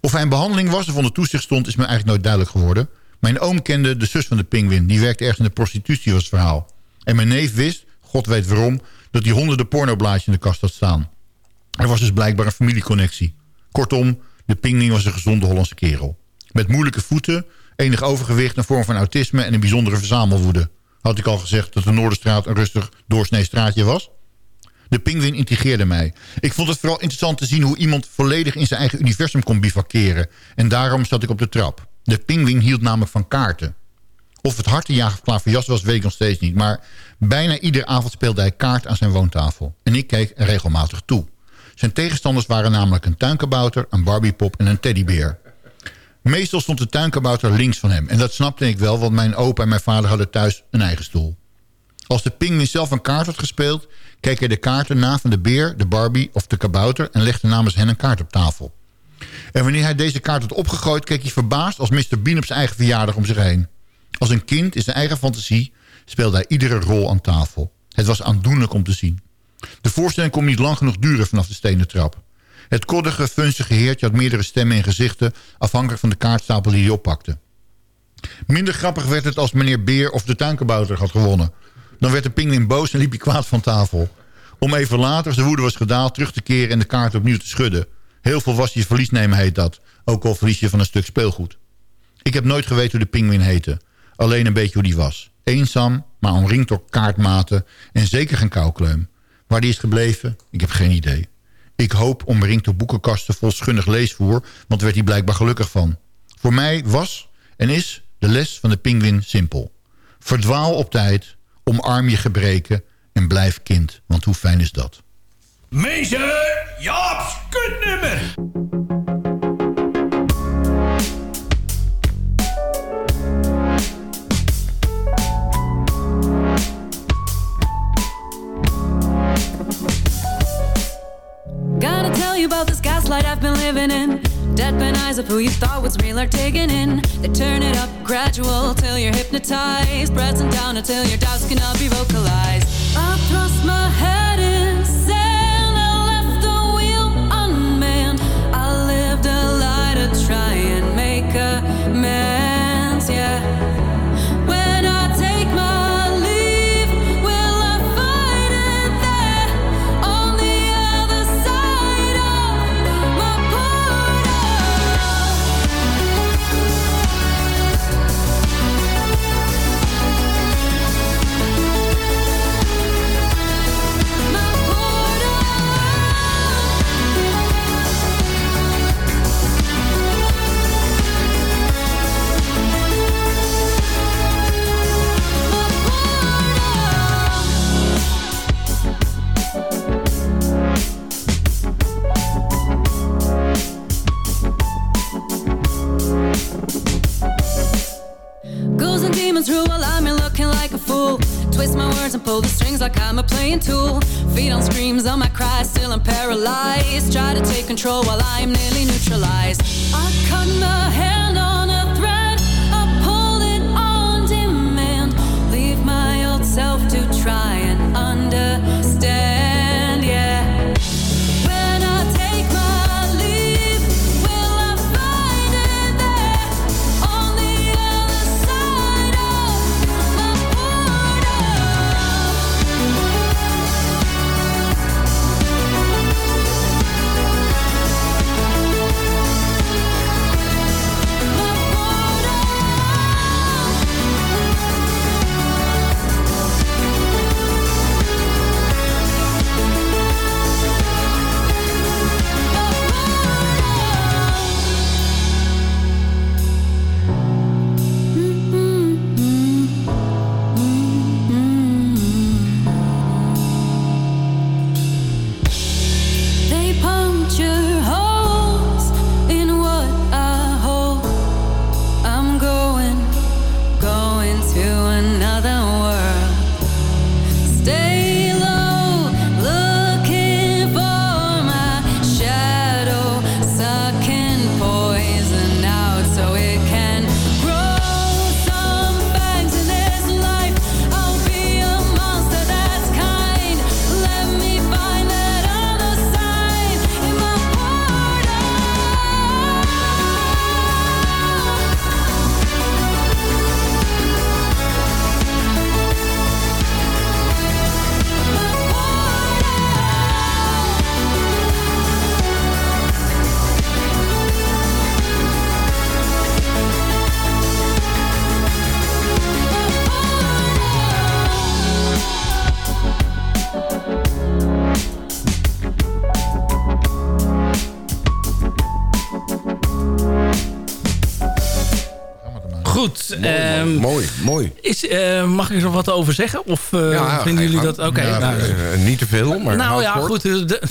Of hij in behandeling was of onder toezicht stond... is me eigenlijk nooit duidelijk geworden. Mijn oom kende de zus van de pinguïn. Die werkte ergens in de prostitutie, was het verhaal. En mijn neef wist, god weet waarom... dat hij honderden pornoblaadjes in de kast had staan. Er was dus blijkbaar een familieconnectie. Kortom, de pinguïn was een gezonde Hollandse kerel. Met moeilijke voeten, enig overgewicht... een vorm van autisme en een bijzondere verzamelwoede. Had ik al gezegd dat de Noorderstraat een rustig doorsnee straatje was? De pinguïn intrigeerde mij. Ik vond het vooral interessant te zien hoe iemand volledig in zijn eigen universum kon bivakeren. En daarom zat ik op de trap. De pinguïn hield namelijk van kaarten. Of het hartenjager of klaverjas was, weet ik nog steeds niet. Maar bijna iedere avond speelde hij kaart aan zijn woontafel. En ik keek er regelmatig toe. Zijn tegenstanders waren namelijk een tuinkabouter, een barbiepop en een teddybeer. Meestal stond de tuinkabouter links van hem. En dat snapte ik wel, want mijn opa en mijn vader hadden thuis een eigen stoel. Als de pinguïn zelf een kaart had gespeeld... keek hij de kaarten na van de beer, de barbie of de kabouter... en legde namens hen een kaart op tafel. En wanneer hij deze kaart had opgegooid... keek hij verbaasd als Mr. Bean op zijn eigen verjaardag om zich heen. Als een kind in zijn eigen fantasie speelde hij iedere rol aan tafel. Het was aandoenlijk om te zien. De voorstelling kon niet lang genoeg duren vanaf de stenen trap. Het koddige, funzige heertje had meerdere stemmen en gezichten... afhankelijk van de kaartstapel die hij oppakte. Minder grappig werd het als meneer Beer of de tuinkabouter had gewonnen. Dan werd de pinguïn boos en liep hij kwaad van tafel. Om even later, als de woede was gedaald, terug te keren... en de kaart opnieuw te schudden. Heel veel was je verlies nemen heet dat. Ook al verlies je van een stuk speelgoed. Ik heb nooit geweten hoe de pinguïn heette. Alleen een beetje hoe die was. Eenzaam, maar omringd door kaartmaten... en zeker geen koukleum. Waar die is gebleven, ik heb geen idee. Ik hoop omringd door boekenkasten vol schunnig leesvoer... want werd hij blijkbaar gelukkig van. Voor mij was en is De les van de pinguïn simpel. Verdwaal op tijd, omarm je gebreken en blijf kind. Want hoe fijn is dat? Meester, Jaap's kutnummer. About this gaslight I've been living in. Deadpan eyes of who you thought was real are taken in. They turn it up gradual till you're hypnotized. Pressing down until your doubts cannot be vocalized. I thrust my head Demons rule while I'm here looking like a fool. Twist my words and pull the strings like I'm a playing tool. Feet on screams, on my cries, still I'm paralyzed. Try to take control while I'm nearly neutralized. I cut my hand Mooi, ehm, mooi, mooi. Is, eh, mag ik er wat over zeggen? Of eh, Ja, vinden jullie dat... Oké, Ja, nou, eh, niet te veel, maar nou houd ja, kort. goed. de-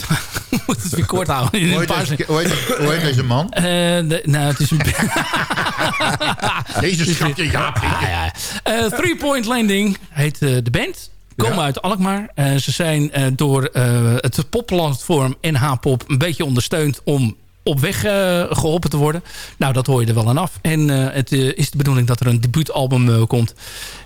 we moeten het weer kort houden. In Hoe een heet, hoe, heet, hoe heet deze man? Eh, de- nou, het is een... Deze schatje, ja. Ah, ja. Eh, Three Point Landing heet eh, de band. Komen uit Alkmaar. Eh, ze zijn eh, door eh, het popplatform NH-pop een beetje ondersteund om op weg eh, geholpen te worden. Nou, dat hoor je er wel aan af. En eh, het eh, is de bedoeling dat er een debuutalbum komt.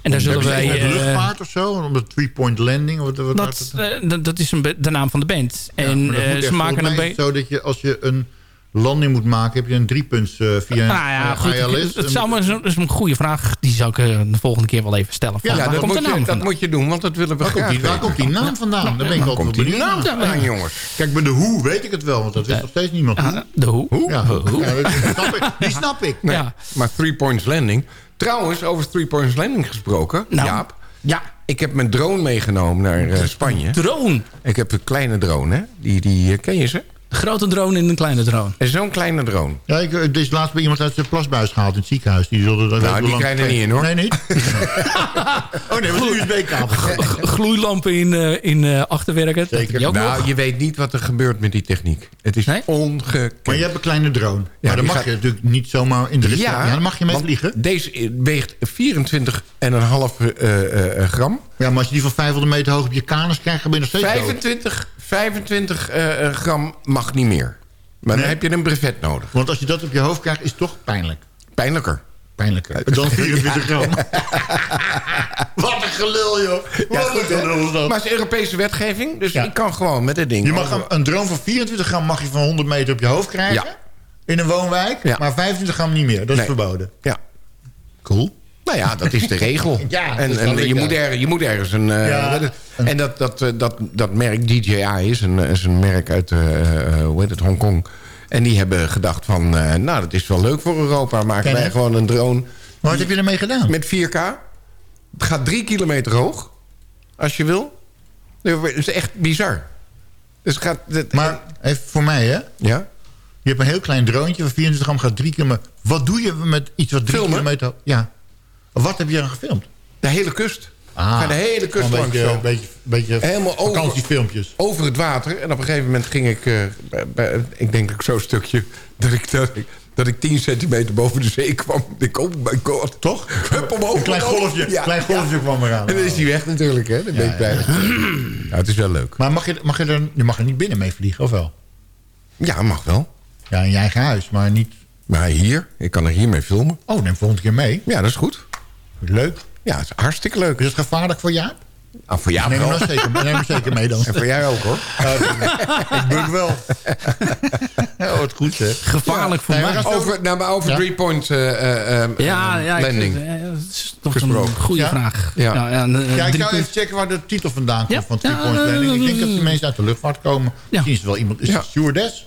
En daar zullen wij... Luchtvaart of zo? Om de three-point landing? Wat, wat dat, dat- dat is een de naam van de band. en ze maken een beetje... zo dat je als je een landing moet maken, heb je een driepunts eh, via Nou ja, een goed, ILS. het zou maar zo- dat is een goede vraag. Die zou ik eh, de volgende keer wel even stellen. Ja, Van, dat, komt moet de naam je, dat moet je doen, want dat willen we Waar komt, die, waar komt die naam vandaan? Daar ben ik altijd komt die benieuwd naam vandaan, jongens? Kijk, bij de hoe weet ik het wel, want dat wist nog steeds niemand. Ah, Hoe? de hoe? Ja, Ja, dat snap ik. Die snap ik. Nee, Ja. maar Three Points Landing. Trouwens, over Three Points Landing gesproken. Nou. Jaap, Ja, ik heb mijn drone meegenomen naar eh, Spanje. drone. Ik heb een kleine drone, hè? Die, die, eh, ken je ze? De grote drone en een kleine drone. Zo'n kleine drone. Ja, ik, het is laatst bij iemand uit zijn plasbuis gehaald in het ziekenhuis. Die zullen er Nou, die krijgen er niet in, hoor. Nee, niet? oh nee, wat een USB-kabel. Gloeilampen in, eh, in eh, achterwerken. Heb je ook Nou, nog. je weet niet wat er gebeurt met die techniek. Het is ongekend. Maar je hebt een kleine drone. Ja, maar dan die mag gaat- je natuurlijk niet zomaar in de restaurant. Ja, dan mag je mee vliegen. Deze weegt 24,5 eh, eh, gram. Ja, maar als je die van 500 meter hoog op je kanus krijgt, dan ben je nog steeds dood. 25, 25 eh, gram mag niet meer. Maar dan heb je een brevet nodig. Want als je dat op je hoofd krijgt, is het toch pijnlijk. Pijnlijker. Pijnlijker. Dan 24 gram. Wat een gelul, joh. Ja, Wat goed, een hè? gelul is dat. Maar het is Europese wetgeving, dus Ja. ik kan gewoon met dit ding... Je mag een, een drone van 24 gram mag je van 100 meter op je hoofd krijgen. Ja. In een woonwijk. Maar 25 gram niet meer. Dat is Nee. verboden. Ja. Cool. Nou ja, dat is de regel. Ja, en dat en ik, je, moet er, je moet ergens een... eh, Ja. en dat, dat, eh, dat, dat merk DJI is een, is een merk uit eh, hoe heet het, Hongkong. En die hebben gedacht van... eh, nou, dat is wel leuk voor Europa. Maken Ken wij gewoon een drone Maar wat heb je ermee gedaan? met 4K. Het gaat drie kilometer hoog. Als je wil. Dat is echt bizar. Dus het gaat... het- Maar even voor mij, hè. ja? Je hebt een heel klein droontje van 24 gram, gaat 3 kilometer. Wat doe je met iets wat 3 Filmen. kilometer... Ja. Wat heb je dan gefilmd? De hele kust. Ah, de hele kust langs Een zo. beetje, beetje, beetje Helemaal over- vakantiefilmpjes. over het water. En op een gegeven moment ging ik... eh, bij- bij- ik denk ook zo'n stukje... Dat ik, dat, ik, dat ik 10 centimeter boven de zee kwam. Ik oh my god. Toch? Hup omhoog. Een klein golfje, Ja, klein golfje kwam eraan. En dan is die weg natuurlijk, hè. Ben ik bij. Ja, het is wel leuk. Maar mag je, mag je, er, je mag er niet binnen mee vliegen, of wel? Ja, mag wel. Ja, in je eigen huis, maar niet... Maar hier, ik kan er hiermee filmen. Oh, neem volgende keer mee. Ja, dat is goed. Leuk. Ja, het is hartstikke leuk. Is het gevaarlijk voor Jaap? Ah, voor jou neem wel. zeker, neem hem zeker mee dan. En voor jij ook, hoor. ik buk wel. ja, wat goed, hè. Gevaarlijk voor Nee, mij. Over, nou, maar over Ja? three-point eh, eh, eh, Ja, landing. dat is toch Gesproken. een goede Ja? vraag. Ja. Nou, ja, een, Ja, ik zou even checken waar de titel vandaan komt Ja? van Three Ja, Point Landing. Ik denk dat die mensen uit de luchtvaart komen. Misschien is het wel iemand, is het Ja. stewardess?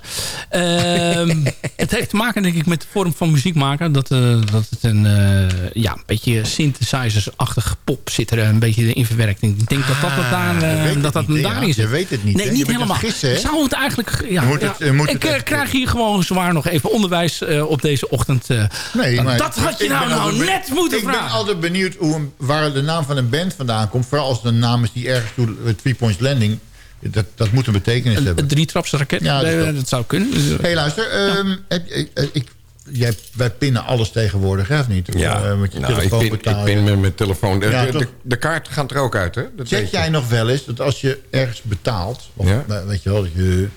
Ehm, het heeft te maken denk ik met de vorm van muziek maken. Dat, eh, dat het een, eh, ja, een beetje synthesizers-achtig pop zit er een beetje in verwerkt. Ik denk dat dat, het daar, eh, je weet het dat, dat niet, hè, daarin ja. zit. Je weet het niet, Nee, niet helemaal. gissen? Zou het eigenlijk... Ja, moet het- moet ik het krijg hier gewoon zwaar nog even onderwijs op deze ochtend. Nee, Nou, maar dat had je ik nou, nou net moeten ik vragen. ben altijd benieuwd hoe waar de naam van een band vandaan komt. Vooral als een naam is die ergens toe... Three Points Landing. Dat, dat moet een betekenis Een, hebben. een drietrapsraket, Ja, dat eh, dat zou kunnen. Dus, eh, Hé, hey, luister. ehm, heb, je- eh, ik, jij, wij pinnen alles tegenwoordig, hè, of niet? Ja, Eh, met je nou, ik, telefoon pin, ik betalen. pin met mijn telefoon. De, Ja, de, toch? de, de kaart gaat er ook uit, hè? Dat Check jij nog wel eens dat als je ergens betaalt... of Ja. eh, weet je wel, dat je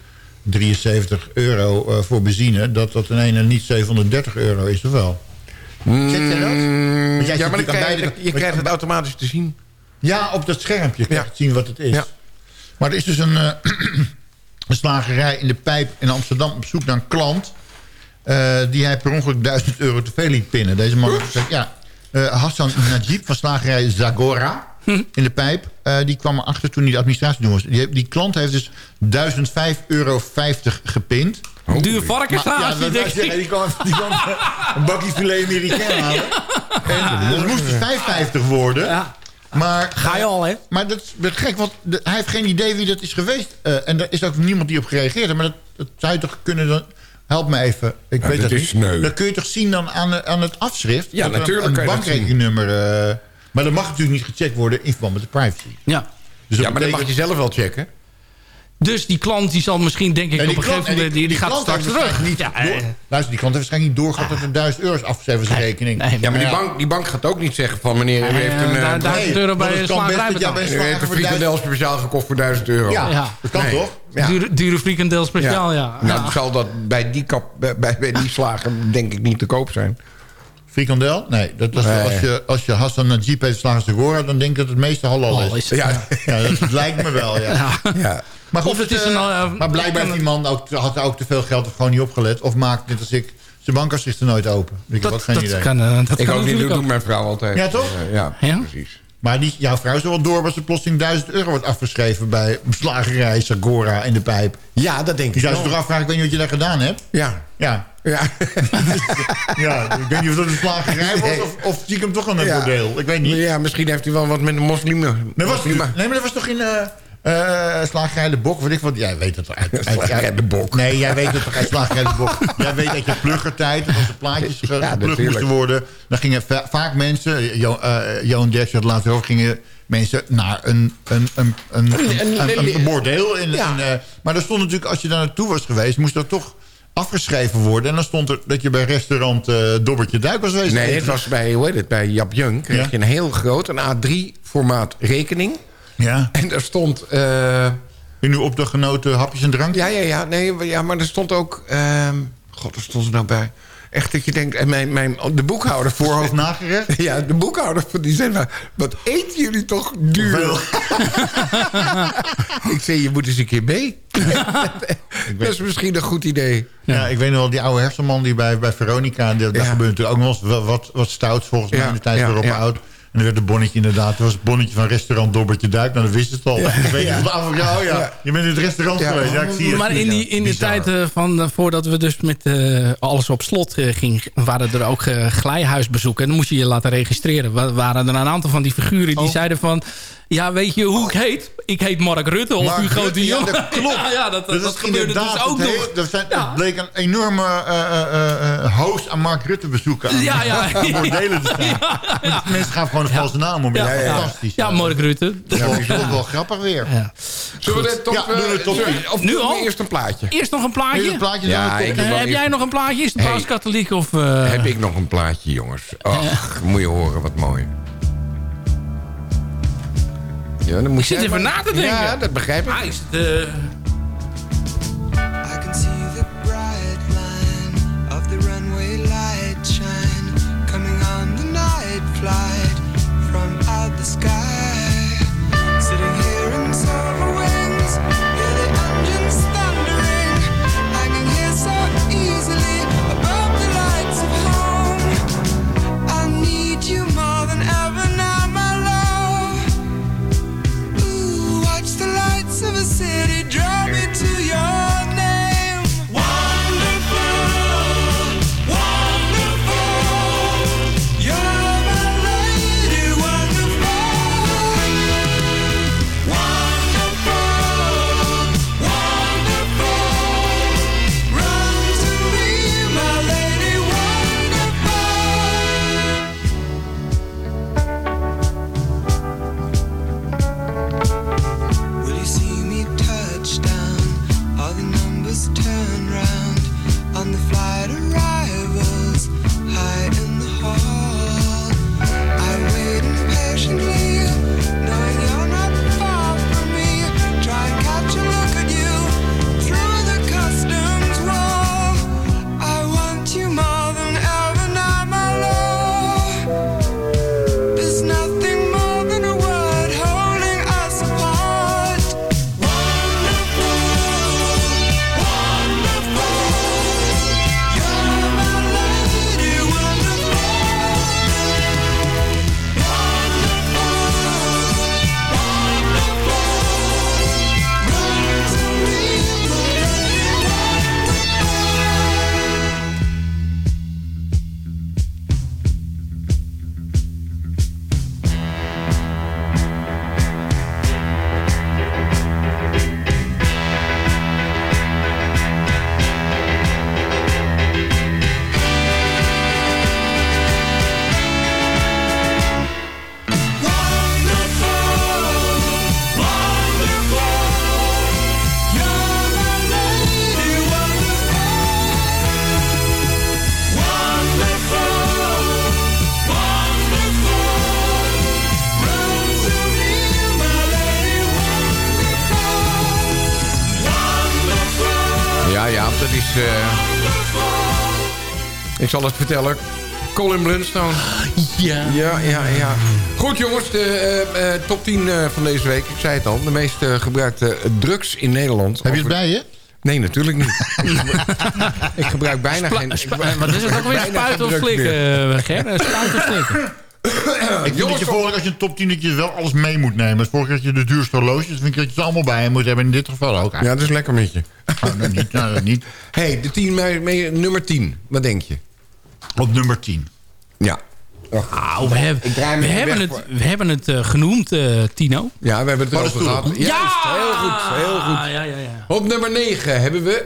73 euro eh, voor benzine... dat dat in ene niet 730 euro is, of wel? Check jij dat? Mm, ja, zit maar krijg, beide- je, je krijgt het automatisch te zien. Ja, op dat schermpje je Ja. zien wat het is. Ja. Maar er is dus een, eh, een slagerij in de pijp in Amsterdam op zoek naar een klant... eh, die hij per ongeluk 1000 euro te veel liet pinnen. Deze man heeft gezegd, ja, eh, Hassan Najib van slagerij Zagora in de pijp... eh, die kwam erachter toen hij de administratie doen was. Die, die klant heeft dus 1005,50 euro gepind. Duur varkenshaasje, ja, denk ik. die kwam, die kwam een bakje filet Amerikaan halen. En dat moest dus 5,50 worden. Ja. Maar, Ga je al, hè? Maar dat is gek, want de- hij heeft geen idee wie dat is geweest. Eh, en er is ook niemand die op gereageerd heeft. Maar dat, dat zou je toch kunnen... Dan, help me even. Ik Ja, weet dat dat is niet. sneu. Dat kun je toch zien dan aan, aan het afschrift? Ja, natuurlijk Een, kan een je dat bankrekeningnummer... eh, maar dat mag natuurlijk niet gecheckt worden in verband met de privacy. Ja. Dus Ja, maar dat mag je zelf wel checken. Dus die klant die zal misschien, denk ik, op een gegeven moment... Die, die, gaat klant straks terug. waarschijnlijk Ja, Niet eh, door, luister, die klant heeft waarschijnlijk niet doorgehad dat er 1000 euro is afgezet van zijn rekening. nee, Ja, maar die bank, die bank gaat ook niet zeggen van meneer, u heeft een, daar- 1000 euro bij een het kan best slagerij betaald. u heeft een voor 1000 frikandel speciaal gekocht voor 1000 euro. Ja, Ja. dat kan Nee. toch? Ja. Dure, dure frikandel speciaal, ja. Nou, zal dat bij die, kap, bij, bij die slager denk ik niet te koop zijn. Frikandel? Nee, dat was, Nee. Als, je, als je Hassan Najib heeft Gora... dan denk ik dat het meeste halal Al is. is het, Ja, Ja, dat lijkt me wel, ja. Ja. Maar, goed, Of het is eh, een, eh, maar blijkbaar heeft die man ook, had ook te veel geld of gewoon niet opgelet. Of maakt, net als ik, zijn bankafschrift er nooit open. Ik heb ook Dat, geen dat idee. kan, eh, dat Ik kan ook niet, dat doet mijn vrouw altijd. Ja, toch? Ja, Ja? precies. Maar die, jouw vrouw is er wel door... als er plotseling 1000 euro wordt afgeschreven... bij slagerij Sagora in de pijp. Ja, dat denk ik zou ze wel. toch afvragen... ik weet niet wat je daar gedaan hebt. Ja. Ja, Ja. ja ik weet niet of dat een slagerij was... of, of zie ik hem toch aan een Ja. bordeel. Ik weet niet. ja, misschien heeft hij wel wat met een moslim. Nee, was, nee, maar dat was toch in... eh Eh slagerij de Bok, weet ik wat. Jij weet het uit. uit Slagerij de Bok. Nee, jij weet het toch uit Slagerij de Bok. Jij weet uit je pluggertijd, dat als de plaatjes Ja, geplukt natuurlijk. moesten worden... dan gingen va- vaak mensen, Jo- eh, Johan het laatst over... gingen mensen naar een, een, een, een, een, bordeel. In, Ja. in, eh, maar er stond natuurlijk, als je daar naartoe was geweest... moest dat toch afgeschreven worden. En dan stond er dat je bij restaurant Dobbertje Duik was geweest. Nee, het was bij, hoe heet het, bij Jap Jung. Kreeg Ja. je een heel groot, een A3-formaat rekening. Ja. En daar stond... eh, En nu op de genoten hapjes en drankjes? ja, ja, ja, nee, ja, maar er stond ook... ehm, God, er stond er nou bij. Echt dat je denkt... En mijn, mijn, de boekhouder... Voorhoofd nagerecht? Ja, de boekhouder die zei... maar, Wat eten jullie toch duur? ik zei, je moet eens een keer mee. dat is misschien een goed idee. Ja. ik weet nog wel, die oude hersenman die bij, bij Veronica... daar Ja. gebeurde natuurlijk ook nog wat, wat, wat stouts volgens mij Ja, in de tijd Rob ja. Oud. En er werd een bonnetje inderdaad. Het was het bonnetje van restaurant Dobbertje Duik. Nou, dat wist het al. Ik weet het af, ja, oh ja, Ja. je bent in het restaurant Ja. geweest. Ja, ik zie het. Maar in, die, in de tijd van, eh, voordat we dus met eh, alles op slot eh, gingen... waren er ook glijhuisbezoeken. En dan moest je je laten registreren. Wa- waren er een aantal van die figuren die Oh. zeiden van... Ja, weet je hoe ik heet? Ik heet Mark Rutte of Mark Hugo Rutte, de ja, Jong. dat klopt. Ja, ja, dat, dat, Dat gebeurde inderdaad dus ook het nog. Er, zijn, Ja. er bleek een enorme eh, eh, eh, host aan Mark Rutte bezoeken. Aan, Ja, ja. aan bordelen te staan. Want Mensen gaan gewoon een valse naam om. Ja, Ja, ja. fantastisch. Ja, Mark Rutte. Dat is wel- dat is wel grappig weer. Ja. Zullen we de top... Ja, de top zullen-. Of Nu al? Eerst een plaatje. Eerst nog een plaatje. een plaatje Ja, de ik heb eerst- jij nog een plaatje? Is of... eh, Heb ik nog een plaatje, jongens. Och, moet je horen, wat mooi. Ja, dan moet zit jij even maar- na te denken. Ja, dat begrijp ik. Ah, is het, eh, I can see the bright line of the runway light shine coming on the night flight from out the sky. Vertellen. Colin Blunstone. ja. Ja, ja, ja. Goed jongens, de eh, eh, top 10 eh, van deze week. Ik zei het al, de meest gebruikte drugs in Nederland. Heb je het bij je? Nee, natuurlijk niet. ik gebruik bijna Spla- geen... gebruik wat is het ook weer? Spuiten of slikken, Ger? Spuiten of slikken? Ik vind dat je vorige als je een top 10 dat je wel alles mee moet nemen. Dus vorige keer had je de duurste horloges. vind ik dat je het allemaal bij je moet hebben. In dit geval ook. Ja, dat is lekker met je. Nou, dat niet. Nou, dat niet. hey, de 10, me- me- nummer 10. Wat denk je? Op nummer 10. Ja. We hebben, Ik draai me we hebben het, we hebben het eh, genoemd, eh, Tino. Ja, we hebben het erover gehad. Juist, heel goed, heel goed. Ja, ja, ja. Op nummer 9 hebben we...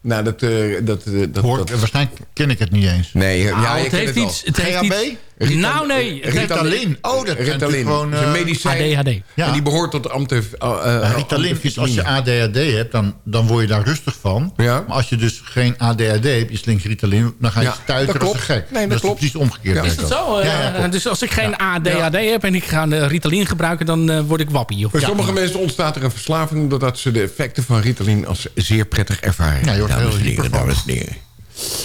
Nou, dat... eh, dat, eh, dat, Hoor, dat- waarschijnlijk ken ik het niet eens. nee, ja, je het heeft wel. iets... Het heeft GHB? iets Rital- nou, nee. Het Ritalin. Oh, dat Ritalin. gewoon... Een eh, medicijn. ADHD. Ja. En die behoort tot de uh, Ja, Ritalin is als je ADHD hebt, dan, dan word je daar rustig van. Ja. Maar als je dus geen ADHD hebt, je slinkt Ritalin, dan ga je Ja, stuiteren dat als gek. Nee, dat is klopt. precies omgekeerd. Ja. Is dat zo? Eh, Ja, ja, klopt. dus als ik geen ADHD heb en ik ga Ritalin gebruiken, dan eh, word ik wappie. Of, Bij ja. sommige mensen ontstaat er een verslaving... doordat ze de effecten van Ritalin als zeer prettig ervaren. Ja, je wordt Dames heel dames en heren.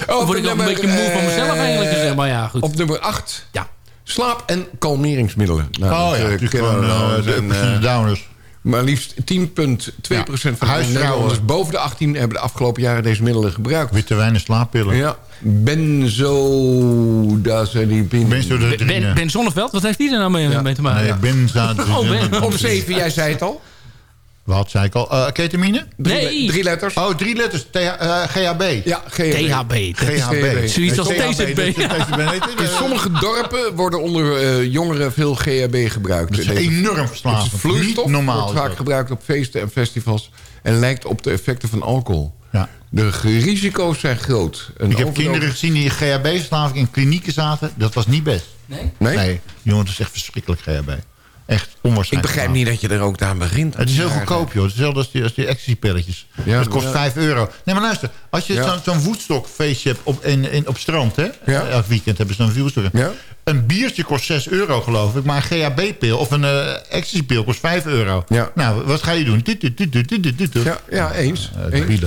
Dan Op word ik ook een nummer, beetje moe van mezelf eh, eigenlijk. Dus, maar ja, goed. Op nummer 8. Ja. Slaap- en kalmeringsmiddelen. Nou, Oh ja, eh, natuurlijk kennen we gewoon wel. eh, de downers. Maar liefst 10,2% van de Huisvrouwen. Nederlanders boven de 18... hebben de afgelopen jaren deze middelen gebruikt. Witte wijn en slaappillen. Ja, benzodiazepine. Benzodiazepine. Ben, ben Zonneveld, wat heeft die er nou mee, mee te maken? Nee, benzodiazepine. Oh, ben. Op 7, jij zei het al. Wat zei ik al? Eh, ketamine? Drie, Nee. drie letters. Oh, drie letters. Eh, GHB. Ja, GHB. THB. GHB. Zoiets als TZB. In sommige dorpen worden onder eh, jongeren veel GHB gebruikt. Dat is enorm Het verslavend. is vloeistof, Niet normaal. wordt vaak gebruikt op feesten en festivals... en lijkt op de effecten van alcohol. Ja. De risico's zijn groot. Een Ik heb kinderen gezien die GHB-verslaving in klinieken zaten. Dat was niet best. Nee? Nee? Nee, jongen, het is echt verschrikkelijk GHB. Echt Ik onwaarschijnlijk. begrijp niet dat je er ook aan begint. Het is heel goedkoop, joh. Hetzelfde als die, als die ecstasy-pilletjes. Ja, dat kost ja. 5 euro. Nee, maar luister. Als je Ja. zo'n voetstokfeestje hebt op, in, in, op strand, hè? Ja. Elk weekend hebben ze zo'n voetstok. Ja. Een biertje kost 6 euro, geloof ik. Maar een GHB-pil of een eh ecstasy-pil kost 5 euro. Ja. Nou, wat ga je doen? Dit, dit, dit, dit, dit, dit, dit. Ja, ja eens. Eh, eens.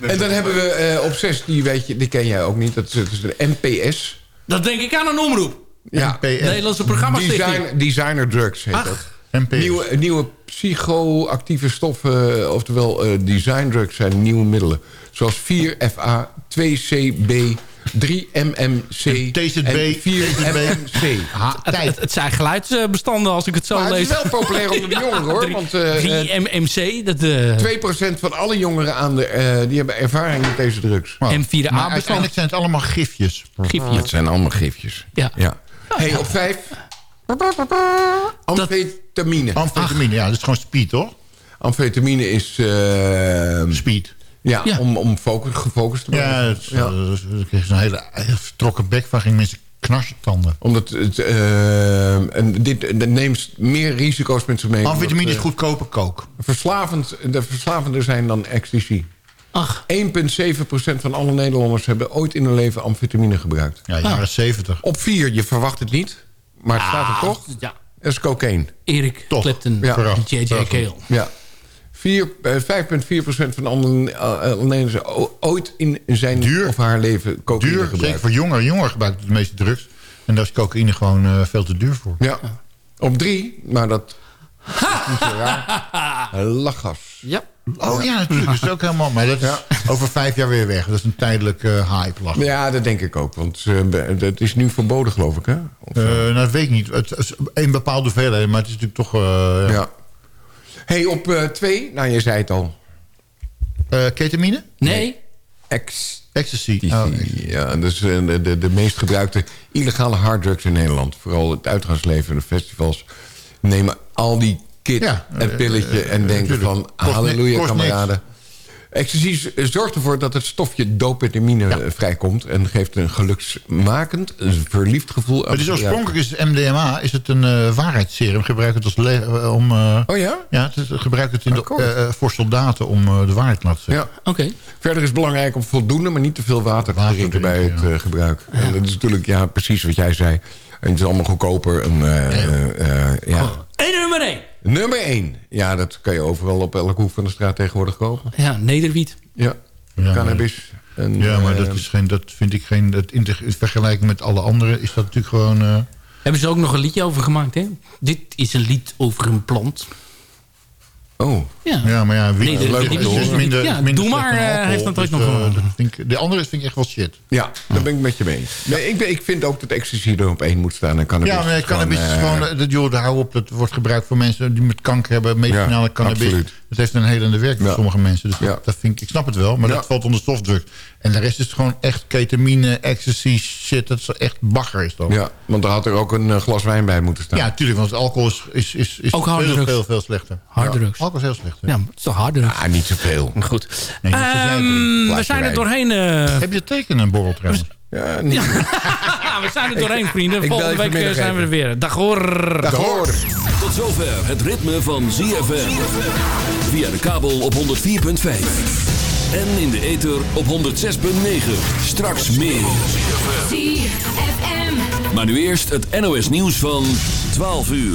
En dan hebben we eh, op 6, die, weet je, die ken jij ook niet. Dat is, dat is de NPS. Dat denk ik aan een omroep. Ja. Nederlandse programmastichting. Design, designer drugs heet Ach. dat. NPS. Nieuwe, nieuwe psychoactieve stoffen, oftewel eh, design drugs, zijn nieuwe middelen. Zoals 4FA, 2CB, 3MMC TZB, en 4MMC. Ha, Het, het, het zijn geluidsbestanden als ik het zo Maar het lees. is wel populair onder de jongeren hoor. Want eh, eh, 3MMC, dat de 2% van alle jongeren aan de, eh, die hebben ervaring met deze drugs. Maar M4A maar uiteindelijk zijn het allemaal gifjes. gifje. Het zijn allemaal gifjes. Ja. Ja. Hey, op 5. Amfetamine. Amfetamine, ja, dat is gewoon speed, toch? Amfetamine is... eh, Speed. ja, Ja. om, om focus, gefocust te worden. Ja, het is, eh, dan kreeg je zo'n hele vertrokken bek van gingen mensen knarsetanden. Omdat het, eh, en dit, neemt meer risico's met zich mee. Amfetamine Omdat, is eh, goedkope kook. Verslavend, de verslavender zijn dan ecstasy. Ach. 1,7% van alle Nederlanders hebben ooit in hun leven amfetamine gebruikt. Ja, jaren 70. Op 4, je verwacht het niet, maar het staat er toch. Ja. Dat is cocaïne. Erik Toch. Clapton Ja. en J.J. Cale. Ja. Vier- eh, 5,4% van alle eh, Nederlanders hebben o- ooit in zijn Duur. of haar leven cocaïne Duur, zeker gebruikt. voor jongeren. Jongeren gebruiken de meeste drugs. En daar is cocaïne gewoon eh, veel te duur voor. Ja. Op drie, maar dat is niet zo raar. Lachgas. Ja. Oh ja, natuurlijk. Dat is ook helemaal... Maar dat is over vijf jaar weer weg. Dat is een tijdelijke hype. Lach. Ja, dat denk ik ook. Want eh, het is nu verboden, geloof ik, hè? Of, Eh, nou, dat weet ik niet. Het is een bepaalde hoeveelheid, maar het is natuurlijk toch... eh, ja. ja. hey, op eh, twee, nou, je zei het al. Eh, ketamine? Nee. Ex. Ecstasy. Oh, ja, dat is eh, de, de, de meest gebruikte illegale harddrugs in Nederland. Vooral het uitgaansleven en de festivals nemen al die kit Ja, en eh, pilletje eh, en denken natuurlijk. van halleluja kameraden. Ecstasy z- zorgt ervoor dat het stofje dopamine eh, vrijkomt... en geeft een geluksmakend, een verliefd gevoel aan Het is oorspronkelijk is het MDMA is het een eh, waarheidsserum. Gebruik het als eh, om. eh, Oh ja? ja, het is, gebruik het in de, eh, eh, voor soldaten om eh, de waarheid te laten zeggen. Ja. Oké. Verder is het belangrijk om voldoende, maar niet te veel water te drinken bij het eh, gebruik. En dat is natuurlijk ja, precies wat jij zei. En het is allemaal goedkoper. En, eh, eh, eh, ja. En nummer 1. Nummer 1. Ja, dat kan je overal op elke hoek van de straat tegenwoordig kopen. Ja, Nederwiet. Ja, Ja, cannabis. En, Ja, maar eh, dat, is geen, dat vind ik geen. Dat in, te- in vergelijking met alle anderen is dat natuurlijk gewoon. eh, Hebben ze ook nog een liedje over gemaakt, hè? Dit is een lied over een plant. Oh, Ja. Ja, maar ja, wie, Nee, de- leuk, de- het is de- minder, ja, minder doe maar, eh, alcohol, heeft dat ooit dus, nog gewonnen. dat vind ik- De andere vind ik echt wel shit. Ja, daar ben ik met je mee eens. Nee, ik, ben- ik vind ook dat ecstasy er op één moet staan. En cannabis Ja, maar cannabis is gewoon, eh, dat, joh, hou op, dat wordt gebruikt voor mensen die met kanker hebben, medicinale Ja, cannabis. absoluut. Dat heeft een helende werking voor sommige mensen. Dus Ja. dat, vind ik, ik snap het wel, maar Ja. dat valt onder softdrugs. En de rest is gewoon echt ketamine, ecstasy, shit. Dat is echt bagger is dat. Ja, want er had er ook een glas wijn bij moeten staan. Ja, tuurlijk, want alcohol is, is, is, is Ook veel, veel, veel slechter. Harddrugs. Alcohol is heel slecht. Ja, het is toch harder. Ah, niet zoveel. Goed. Nee, Ehm, we zijn er doorheen. eh, Heb je teken een borrel trouwens? Ja, niet. Ja, we zijn er doorheen, vrienden. Volgende week eh, zijn we er weer. Dag hoor. Dag hoor. Tot zover het ritme van ZFM. Via de kabel op 104.5. En in de ether op 106.9. Straks meer. ZFM. Maar nu eerst het NOS nieuws van 12 uur.